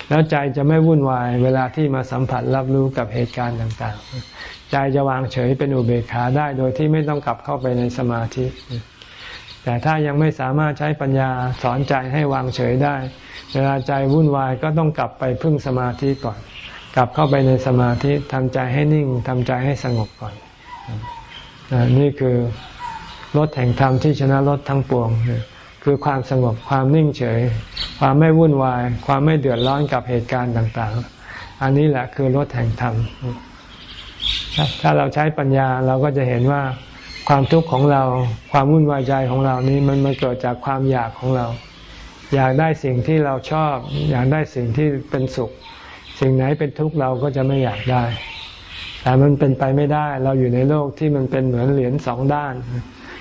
แล้วใจจะไม่วุ่นวายเวลาที่มาสัมผัสรับรู้กับเหตุการณ์ต่างๆ ใจจะวางเฉยเป็นอุเบกขาได้โดยที่ไม่ต้องกลับเข้าไปในสมาธิ แต่ถ้ายังไม่สามารถใช้ปัญญาสอนใจให้วางเฉยได้ เวลาใจวุ่นวายก็ต้องกลับไปพึ่งสมาธิก่อน กลับเข้าไปในสมาธิทำใจให้นิ่งทำใจให้สงบก่อนนี่คือรถแห่งธรรมที่ชนะรถทั้งปวง คือความสงบความนิ่งเฉย ความไม่วุ่นวาย ความไม่เดือดร้อนกับเหตุการณ์ต่าง ๆ อันนี้แหละคือรถแห่งธรรม ถ้าเราใช้ปัญญาเราก็จะเห็นว่าความทุกข์ของเรา ความวุ่นวายใจของเรานี้มันมาเกิดจากความอยากของเรา อยากได้สิ่งที่เราชอบ อยากได้สิ่งที่เป็นสุข สิ่งไหนเป็นทุกข์เราก็จะไม่อยากได้ แต่มันเป็นไปไม่ได้ เราอยู่ในโลกที่มันเป็นเหมือนเหรียญสองด้าน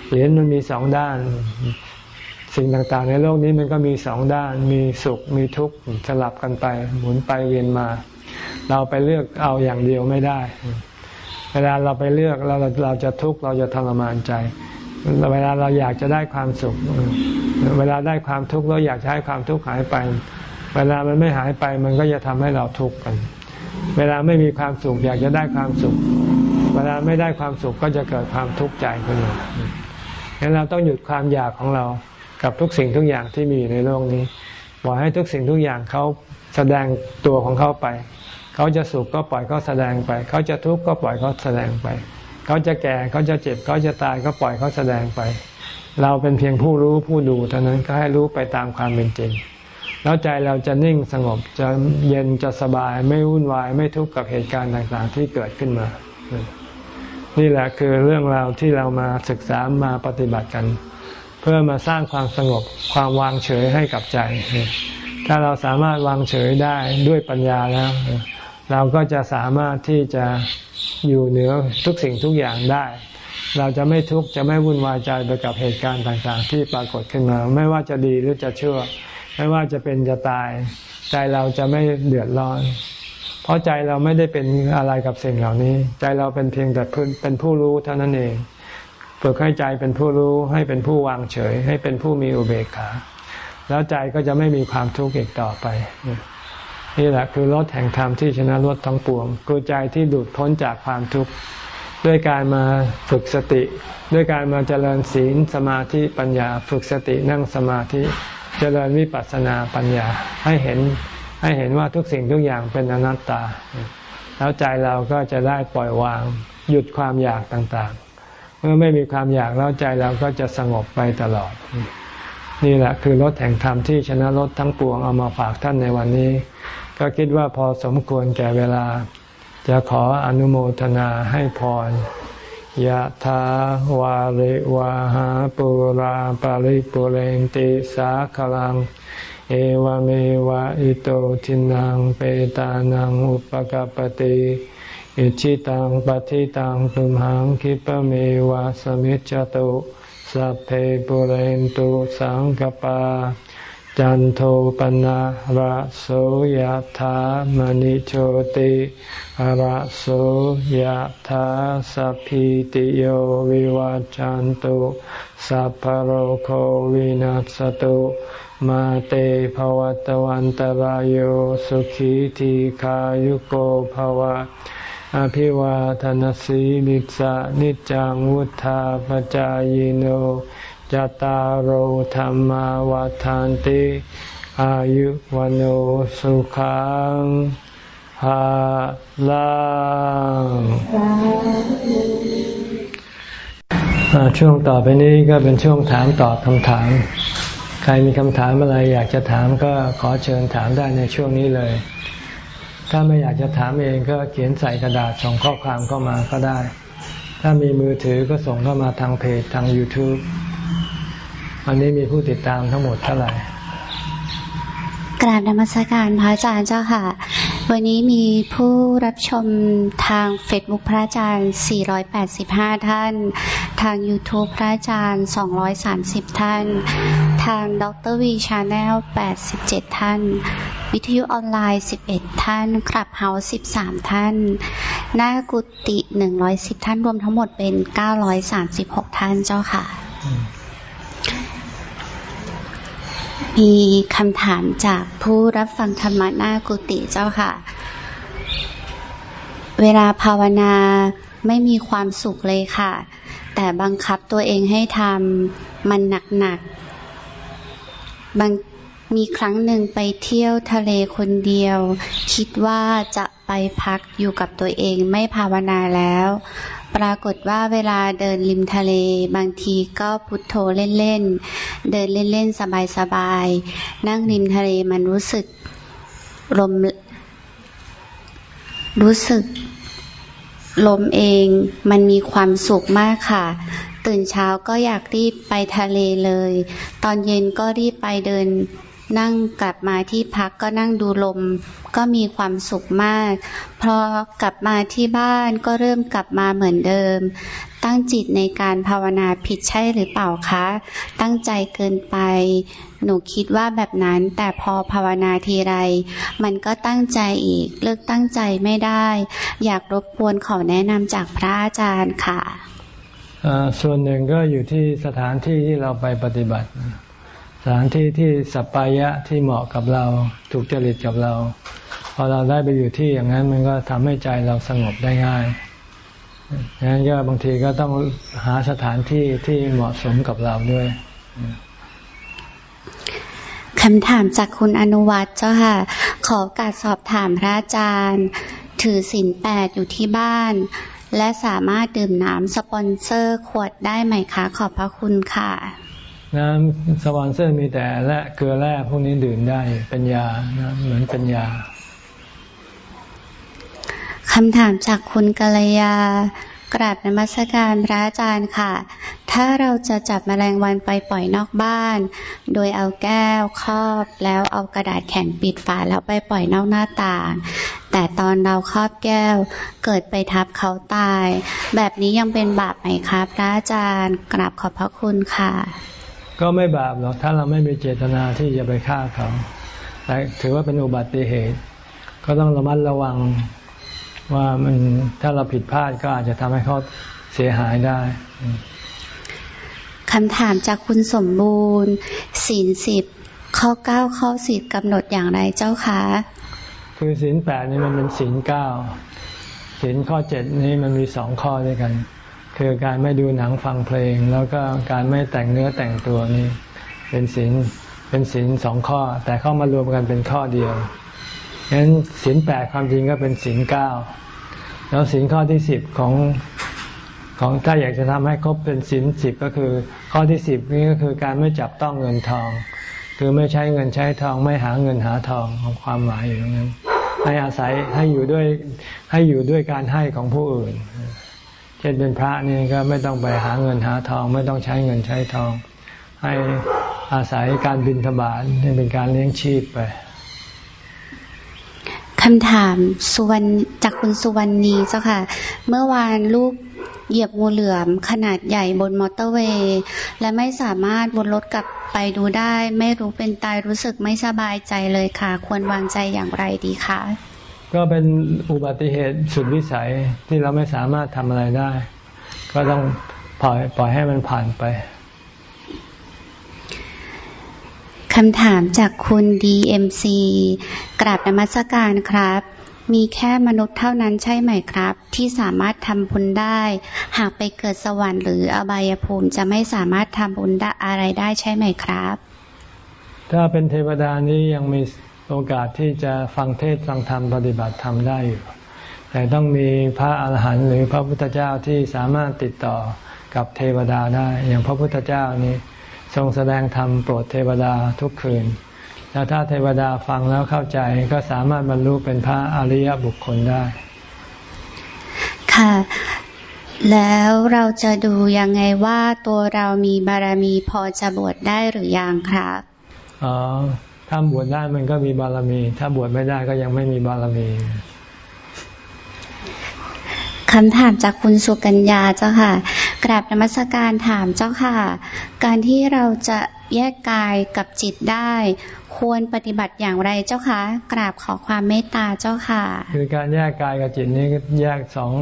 เหรียญมันมีสองด้าน สิ่งต่างๆ ในโลกนี้มันก็มีสองด้าน มีสุขมีทุกข์สลับกันไป หมุนไปเวียนมา เราไปเลือกเอาอย่างเดียวไม่ได้ เวลาเราไปเลือกเราเราจะทุกข์เราจะทรมานใจ เวลาเราอยากจะได้ความสุข เวลาได้ความทุกข์เราอยากจะให้ความทุกข์หายไป เวลามันไม่หายไปมันก็จะทำให้เราทุกข์กัน เวลาไม่มีความสุข อยากจะได้ความสุข เวลาไม่ได้ความสุขก็จะเกิดความทุกข์ใจขึ้นมาดังนั้นเราต้องหยุดความอยากของเรากับทุกสิ่งทุกอย่างที่มีอยู่ในโลกนี้บอกให้ทุกสิ่งทุกอย่างเขาแสดงตัวของเขาไป เขาจะสุขก็ปล่อยเขาแสดงไป เขาจะทุกข์ก็ปล่อยเขาแสดงไป เขาจะแก่เขาจะเจ็บเขาจะตายก็ปล่อยเขาแสดงไป เราเป็นเพียงผู้รู้ผู้ดูเท่านั้นก็ให้รู้ไปตามความเป็นจริง แล้วใจเราจะนิ่งสงบจะเย็นจะสบายไม่วุ่นวายไม่ทุกข์กับเหตุการณ์ต่างๆ ที่เกิดขึ้นมา นี่แหละคือเรื่องราวที่เรามาศึกษามาปฏิบัติกัน เพื่อมาสร้างความสงบความวางเฉยให้กับใจ ถ้าเราสามารถวางเฉยได้ด้วยปัญญาแล้ว เราก็จะสามารถที่จะอยู่เหนือทุกสิ่งทุกอย่างได้ เราจะไม่ทุกข์จะไม่วุ่นวายใจไปกับเหตุการณ์ต่างๆ ที่ปรากฏขึ้นมา ไม่ว่าจะดีหรือจะชั่ว ไม่ว่าจะเป็นจะตาย ใจเราจะไม่เดือดร้อน เพราะใจเราไม่ได้เป็นอะไรกับสิ่งเหล่านี้ ใจเราเป็นเพียงแต่เป็นผู้รู้เท่านั้นเองฝึกให้ใจเป็นผู้รู้ให้เป็นผู้วางเฉย ให้เป็นผู้มีอุเบกขา แล้วใจก็จะไม่มีความทุกข์อีกต่อไป นี่แหละคือรถแห่งธรรมที่ชนะรถทั้งปวงคือใจที่ดุดพ้นจากความทุกข์ด้วยการมาฝึกสติ ด้วยการมาเจริญศีลสมาธิปัญญา ฝึกสตินั่งสมาธิ เจริญวิปัสสนาปัญญาให้เห็นให้เห็นว่าทุกสิ่งทุกอย่างเป็นอนัตตา แล้วใจเราก็จะได้ปล่อยวาง หยุดความอยากต่างๆ เมื่อไม่มีความอยากแล้วใจเราก็จะสงบไปตลอด นี่แหละคือรถแห่งธรรมที่ชนะรถทั้งปวงเอามาฝากท่านในวันนี้ ก็คิดว่าพอสมควรแก่เวลา จะขออนุโมทนาให้พรยะถาวาริวาหาปุราปาริปุเรนติสาคลัง เอวเมวะอิโตทินังเปตานังอุปกปติอิชิตังปฏิตังตุมหังคิปเมวะสมิจจตุสัพเพปุเรนตุสังกปา จันโทปนะระโสยธามณิโชติระโสยธาสัพพิติโยวิวัจจันตุสัพพโรโควินัสตุมาเตภวัตวันตารโยสุขีทีขายุโกภวะ อภิวาทนสีลิสะนิจังวุธาปจายโน จตารโหธรรมวาทานติ อายุวันโอสุขังฮาลังช่วงต่อไปนี้ก็เป็นช่วงถามตอบคำถาม ใครมีคำถามอะไรอยากจะถามก็ขอเชิญถามได้ในช่วงนี้เลย ถ้าไม่อยากจะถามเองก็เขียนใส่กระดาษส่งข้อความเข้ามาก็ได้ ถ้ามีมือถือก็ส่งเข้ามาทางเพจทาง YouTube วันนี้มีผู้ติดตามทั้งหมดเท่าไหร่กราบนมัสการพระอาจารย์เจ้าค่ะ วันนี้มีผู้รับชมทาง Facebook พระอาจารย์ 485 ท่าน ทาง YouTube พระอาจารย์ 230 ท่าน ทางดร.วี channel 87 ท่าน วิทยุออนไลน์ 11 ท่าน Clubhouse 13 ท่าน หน้ากุฏิ110 ท่านรวมทั้งหมดเป็น 936 ท่านเจ้าค่ะ มีคำถามจากผู้รับฟังธรรมะหน้ากุฏิเจ้าค่ะ เวลาภาวนาไม่มีความสุขเลยค่ะ แต่บังคับตัวเองให้ทำมันหนักๆบางมีครั้งหนึ่งไปเที่ยวทะเลคนเดียว คิดว่าจะไปพักอยู่กับตัวเองไม่ภาวนาแล้ว ปรากฏว่าเวลาเดินริมทะเล บางทีก็พุทโธเล่นๆ เดินเล่นๆ สบายๆ นั่งริมทะเลมันรู้สึกลมรู้สึกลมเองมันมีความสุขมากค่ะ ตื่นเช้าก็อยากรีบไปทะเลเลย ตอนเย็นก็รีบไปเดิน นั่งกลับมาที่พักก็นั่งดูลม ก็มีความสุขมาก พอกลับมาที่บ้านก็เริ่มกลับมาเหมือนเดิม ตั้งจิตในการภาวนาผิดใช่หรือเปล่าคะ ตั้งใจเกินไป หนูคิดว่าแบบนั้น แต่พอภาวนาทีไร มันก็ตั้งใจอีก เลิกตั้งใจไม่ได้ อยากรบกวนขอแนะนำจากพระอาจารย์ค่ะ ส่วนหนึ่งก็อยู่ที่สถานที่ที่เราไปปฏิบัติ สถานที่ที่สัปปายะที่เหมาะกับเราถูกจริตกับเรา พอเราได้ไปอยู่ที่อย่างนั้นมันก็ทำให้ใจเราสงบได้ง่ายดังนั้นก็บางทีก็ต้องหาสถานที่ที่เหมาะสมกับเราด้วยคำถามจากคุณอนุวัตเจ้าค่ะ ขอการสอบถามพระอาจารย์ ถือศีลแปดอยู่ที่บ้าน และสามารถดื่มน้ำสปอนเซอร์ขวดได้ไหมคะ ขอบพระคุณค่ะ น้ำสปอนเซอร์มีแต่และเกลือแร่พวกนี้ดื่มได้เป็นยานะเหมือนเป็นยาคำถามจากคุณกัลยากราบนมัสการพระอาจารย์ค่ะ ถ้าเราจะจับแมลงวันไปปล่อยนอกบ้าน โดยเอาแก้วครอบแล้วเอากระดาษแข็งปิดฝาแล้วไปปล่อยนอกหน้าต่าง แต่ตอนเราครอบแก้วเกิดไปทับเขาตาย แบบนี้ยังเป็นบาปไหมครับพระอาจารย์ กราบขอบพระคุณค่ะ ก็ไม่บาปหรอกถ้าเราไม่มีเจตนาที่จะไปฆ่าเขา แต่ถือว่าเป็นอุบัติเหตุ ก็ต้องระมัดระวังว่ามันถ้าเราผิดพลาดก็อาจจะทำให้เขาเสียหายได้คำถามจากคุณสมบูรณ์ศีลสิบข้อเก้าข้อสิบกำหนดอย่างไรเจ้าคะคือศีลแปดนี่มันเป็นศีลเก้าศีลข้อเจ็ดนี้มันมีสองข้อด้วยกัน คือการไม่ดูหนังฟังเพลง แล้วก็การไม่แต่งเนื้อแต่งตัวนี่เป็นศีลเป็นศีลสองข้อ แต่เข้ามารวมกันเป็นข้อเดียวงั้นศีลแปดความจริงก็เป็นศีลเก้าแล้วศีลข้อที่สิบของของถ้าอยากจะทำให้ครบเป็นศีลสิบก็คือ ข้อที่สิบนี่ก็คือการไม่จับต้องเงินทอง คือไม่ใช้เงินใช้ทองไม่หาเงินหาทองของความหมายอยู่ตรงนั้นให้อาศัยให้อยู่ด้วยให้อยู่ด้วยการให้ของผู้อื่น ช่นเป็นพระนี่ก็ไม่ต้องไปหาเงินหาทอง ไม่ต้องใช้เงินใช้ทอง ให้อาศัยการบินทบาทนี่เป็นการเลี้ยงชีพไปคำถามสุวรรณจากคุณสุวรรณีเจ้าค่ะ เมื่อวานลูกเหยียบงูเหลือมขนาดใหญ่บนมอเตอร์เวย์และไม่สามารถวนรถกลับไปดูได้ ไม่รู้เป็นตายรู้สึกไม่สบายใจเลยค่ะ ควรวางใจอย่างไรดีคะ ก็เป็นอุบัติเหตุสุดวิสัยที่เราไม่สามารถทำอะไรได้ ก็ต้องปล่อยปล่อยให้มันผ่านไปคำถามจากคุณ DMC กราบนมัสการครับ มีแค่มนุษย์เท่านั้นใช่ไหมครับ ที่สามารถทำบุญได้ หากไปเกิดสวรรค์หรืออบายภูมิจะไม่สามารถทำบุญอะไรได้ใช่ไหมครับ ถ้าเป็นเทวดานี้ยังมี โอกาสที่จะฟังเทศฟังธรรมปฏิบัติธรรมได้อยู่ แต่ต้องมีพระอาหารหันต์หรือพระพุทธเจ้าที่สามารถติดต่อกับเทวดาได้ อย่างพระพุทธเจ้านี้ ทรงแสดงธรรมโปรดเทวดาทุกคืน แล้วถ้าเทวดาฟังแล้วเข้าใจก็สามารถบรรลุเป็นพระอริยบุคคลได้ ค่ะแล้วเราจะดูยังไงว่าตัวเรามีบารมีพอจะบวชได้หรือยังครับ อ๋อ ถ้าบวชได้มันก็มีบารมี ถ้าบวชไม่ได้ก็ยังไม่มีบารมีคำถามจากคุณสุกัญญาเจ้าค่ะ กราบนมัสการถามเจ้าค่ะ การที่เราจะแยกกายกับจิตได้ ควรปฏิบัติอย่างไรเจ้าคะ กราบขอความเมตตาเจ้าค่ะ คือการแยกกายกับจิตนี้แยกสอง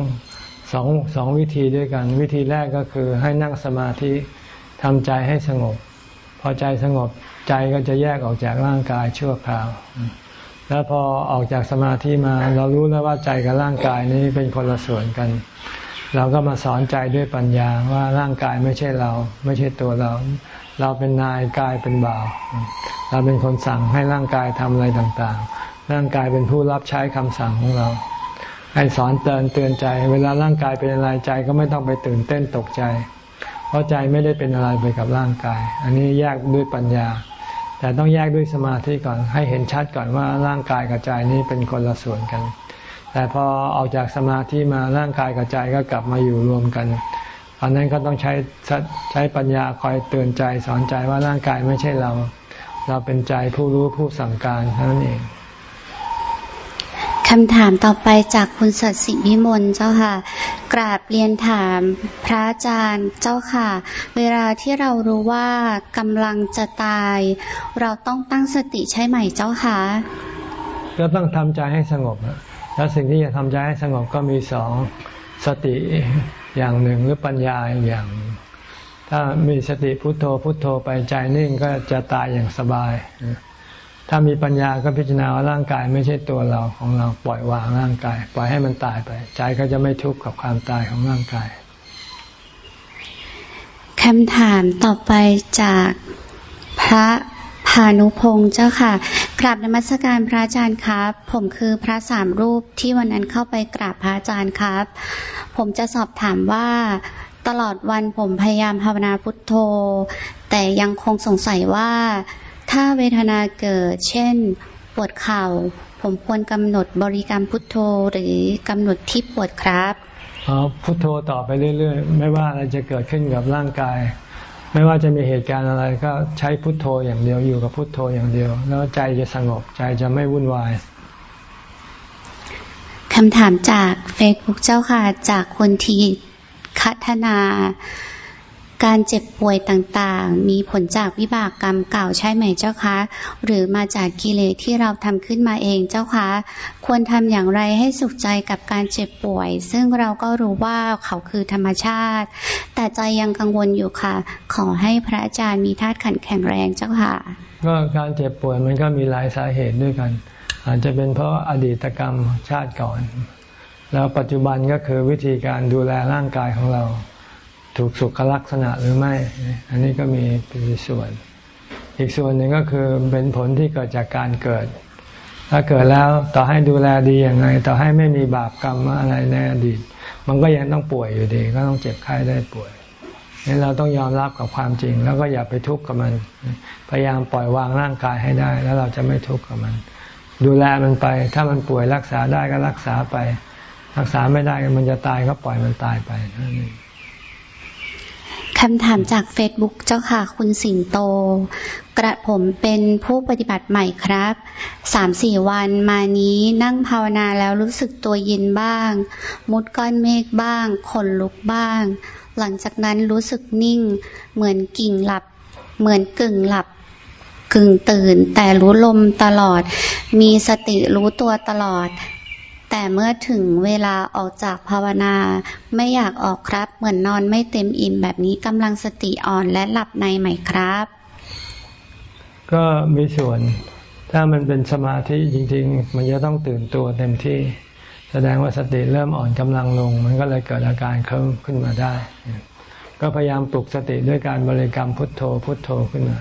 สองสองวิธีด้วยกัน วิธีแรกก็คือให้นั่งสมาธิทำใจให้สงบ พอใจสงบ ใจก็จะแยกออกจากร่างกายชั่วคราว แล้วพอออกจากสมาธิมา เรารู้แล้วว่าใจกับร่างกายนี้เป็นคนละส่วนกัน เราก็มาสอนใจด้วยปัญญาว่าร่างกายไม่ใช่เรา ไม่ใช่ตัวเรา เราเป็นนายกายเป็นบ่าว เราเป็นคนสั่งให้ร่างกายทำอะไรต่างๆ ร่างกายเป็นผู้รับใช้คำสั่งของเราให้สอนเตือนเตือนใจ เวลาร่างกายเป็นอะไรใจก็ไม่ต้องไปตื่นเต้นตกใจ เพราะใจไม่ได้เป็นอะไรไปกับร่างกาย อันนี้แยกด้วยปัญญา แต่ต้องแยกด้วยสมาธิก่อนให้เห็นชัดก่อนว่าร่างกายกับใจนี้เป็นคนละส่วนกัน แต่พอออกจากสมาธิมาร่างกายกับใจก็กลับมาอยู่รวมกันอันนั้นก็ต้องใช้ใช้ปัญญาคอยเตือนใจสอนใจว่าร่างกายไม่ใช่เรา เราเป็นใจผู้รู้ผู้สั่งการเท่านั้นเอง คำถามต่อไปจากคุณสัตสิวิมลเจ้าค่ะ กราบเรียนถามพระอาจารย์เจ้าค่ะ เวลาที่เรารู้ว่ากำลังจะตาย เราต้องตั้งสติใช่ไหมเจ้าค่ะก็ต้องทำใจให้สงบแล้วสิ่งที่จะทำใจให้สงบก็มีสองสติอย่างหนึ่งหรือปัญญาอย่าง ถ้ามีสติพุโทโธพุโทโธไปใจนิ่งก็จะตายอย่างสบาย ถ้ามีปัญญาก็พิจารณาว่าร่างกายไม่ใช่ตัวเราของเราปล่อยวางร่างกาย ปล่อยให้มันตายไป ใจก็จะไม่ทุกข์กับความตายของร่างกายคำถามต่อไปจากพระพานุพงศ์เจ้าค่ะกราบนมัสการพระอาจารย์ครับ ผมคือพระสามรูปที่วันนั้นเข้าไปกราบพระอาจารย์ครับ ผมจะสอบถามว่าตลอดวันผมพยายามภาวนาพุทโธ แต่ยังคงสงสัยว่า ถ้าเวทนาเกิด เช่น ปวดเข่า ผมควรกำหนดบริกรรมพุทโธหรือกำหนดที่ปวดครับอ๋อพุทโธต่อไปเรื่อย ๆ ไม่ว่าอะไรจะเกิดขึ้นกับร่างกาย ไม่ว่าจะมีเหตุการณ์อะไรก็ใช้พุทโธอย่างเดียวอยู่กับพุทโธอย่างเดียว แล้วใจจะสงบใจจะไม่วุ่นวายคำถามจากเฟซบุ๊กเจ้าค่ะ จากคนทีคัฒนา การเจ็บป่วยต่างๆ มีผลจากวิบากกรรมเก่าใช่ไหมเจ้าคะ หรือมาจากกิเลสที่เราทำขึ้นมาเองเจ้าคะ ควรทำอย่างไรให้สุขใจกับการเจ็บป่วย ซึ่งเราก็รู้ว่าเขาคือธรรมชาติ แต่ใจยังกังวลอยู่ค่ะ ขอให้พระอาจารย์มีธาตุขันแข็งแรงเจ้าค่ะ ก็การเจ็บป่วยมันก็มีหลายสาเหตุด้วยกัน อาจจะเป็นเพราะอดีตกรรมชาติก่อน แล้วปัจจุบันก็คือวิธีการดูแลร่างกายของเรา ถูกสุขลักษณะหรือไม่ อันนี้ก็มีเป็นส่วน อีกส่วนหนึ่งก็คือเป็นผลที่เกิดจากการเกิด ถ้าเกิดแล้วต่อให้ดูแลดีอย่างไรต่อให้ไม่มีบาปกรรมอะไรในอดีต มันก็ยังต้องป่วยอยู่ดี ก็ต้องเจ็บไข้ได้ป่วยนี่เราต้องยอมรับกับความจริง แล้วก็อย่าไปทุกข์กับมัน พยายามปล่อยวางร่างกายให้ได้ แล้วเราจะไม่ทุกข์กับมัน ดูแลมันไป ถ้ามันป่วยรักษาได้ก็รักษาไป รักษาไม่ได้มันจะตายก็ปล่อยมันตายไปนั่นเอง คำถามจากเฟซบุ๊กเจ้าค่ะ คุณสิงโต กระผมเป็นผู้ปฏิบัติใหม่ครับสามสี่วันมานี้นั่งภาวนาแล้วรู้สึกตัวเย็นบ้าง มุดก้อนเมฆบ้างขนลุกบ้าง หลังจากนั้นรู้สึกนิ่ง เหมือนกิ่งหลับ เหมือนกึ่งหลับกึ่งตื่น แต่รู้ลมตลอด มีสติรู้ตัวตลอด แต่เมื่อถึงเวลาออกจากภาวนา ไม่อยากออกครับ เหมือนนอนไม่เต็มอิ่มแบบนี้กำลังสติอ่อนและหลับในไหมครับ ก็มีส่วน ถ้ามันเป็นสมาธิจริง ๆ มันจะต้องตื่นตัวเต็มที่ แสดงว่าสติเริ่มอ่อนกำลังลง มันก็เลยเกิดอาการเคลิ้มขึ้นมาได้ ก็พยายามปลุกสติด้วยการบริกรรมพุทโธพุทโธขึ้นมา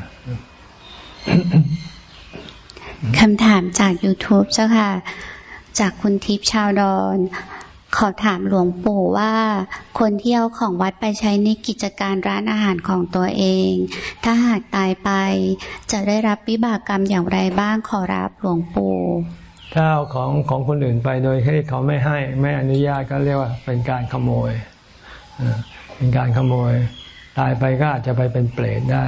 คำถามจาก YouTube เจ้าค่ะ จากคุณทิพย์ชาวดอน ขอถามหลวงปู่ว่า คนที่เอาของวัดไปใช้ในกิจการร้านอาหารของตัวเอง ถ้าหากตายไป จะได้รับวิบากกรรมอย่างไรบ้างขอรับหลวงปู่ถ้าเอาของของคนอื่นไปโดยที่เขาไม่ให้ไม่อนุญาตก็เรียกว่าเป็นการขโมยเป็นการขโมย ตายไปก็อาจจะไปเป็นเปรตได้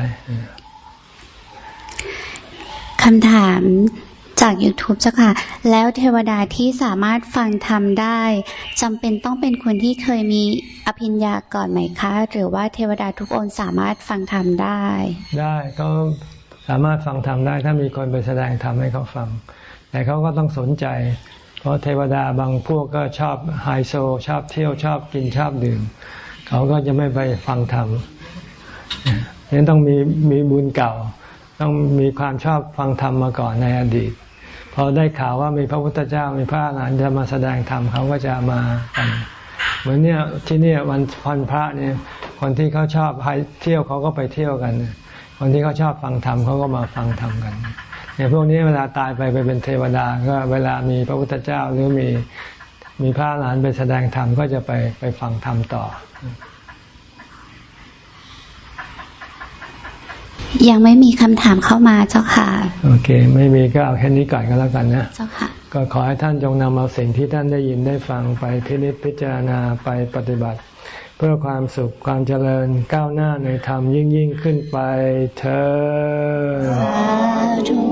คำถาม จาก YouTube เจ้าค่ะ แล้วเทวดาที่สามารถฟังธรรมได้จำเป็นต้องเป็นคนที่เคยมีอภิญญาก่อนไหมคะ หรือว่าเทวดาทุกองค์สามารถฟังธรรมได้ ได้เขาสามารถฟังธรรมได้ถ้ามีคนไปแสดงธรรมให้เขาฟัง แต่เขาก็ต้องสนใจ เพราะเทวดาบางพวกก็ชอบไฮโซ ชอบเที่ยวชอบกินชอบดื่ม เขาก็จะไม่ไปฟังธรรมนั้นต้องมีมีบุญเก่า ต้องมีความชอบฟังธรรมมาก่อนในอดีต พอได้ข่าวว่ามีพระพุทธเจ้ามีพระอรหันต์จะมาแสดงธรรมเขาก็จะมากันเหมือนเนี่ยที่เนี่ยวันพันพระเนี่ยคนที่เขาชอบไปเที่ยวเขาก็ไปเที่ยวกันคนที่เขาชอบฟังธรรมเขาก็มาฟังธรรมกันเนี่ยพวกนี้เวลาตายไปไปเป็นเทวดาก็เวลามีพระพุทธเจ้าหรือมีมีพระอรหันต์ไปแสดงธรรมก็จะไปไปฟังธรรมต่อ ยังไม่มีคำถามเข้ามาเจ้าค่ะ โอเค ไม่มีก็เอาแค่นี้ก่อนก็แล้วกันนะ เจ้าค่ะ ก็ขอให้ท่านจงนำเอาสิ่งที่ท่านได้ยินได้ฟังไปพิจิตพิจารณาไปปฏิบัติ เพื่อความสุขความเจริญก้าวหน้าในธรรมยิ่งยิ่งขึ้นไปเธอ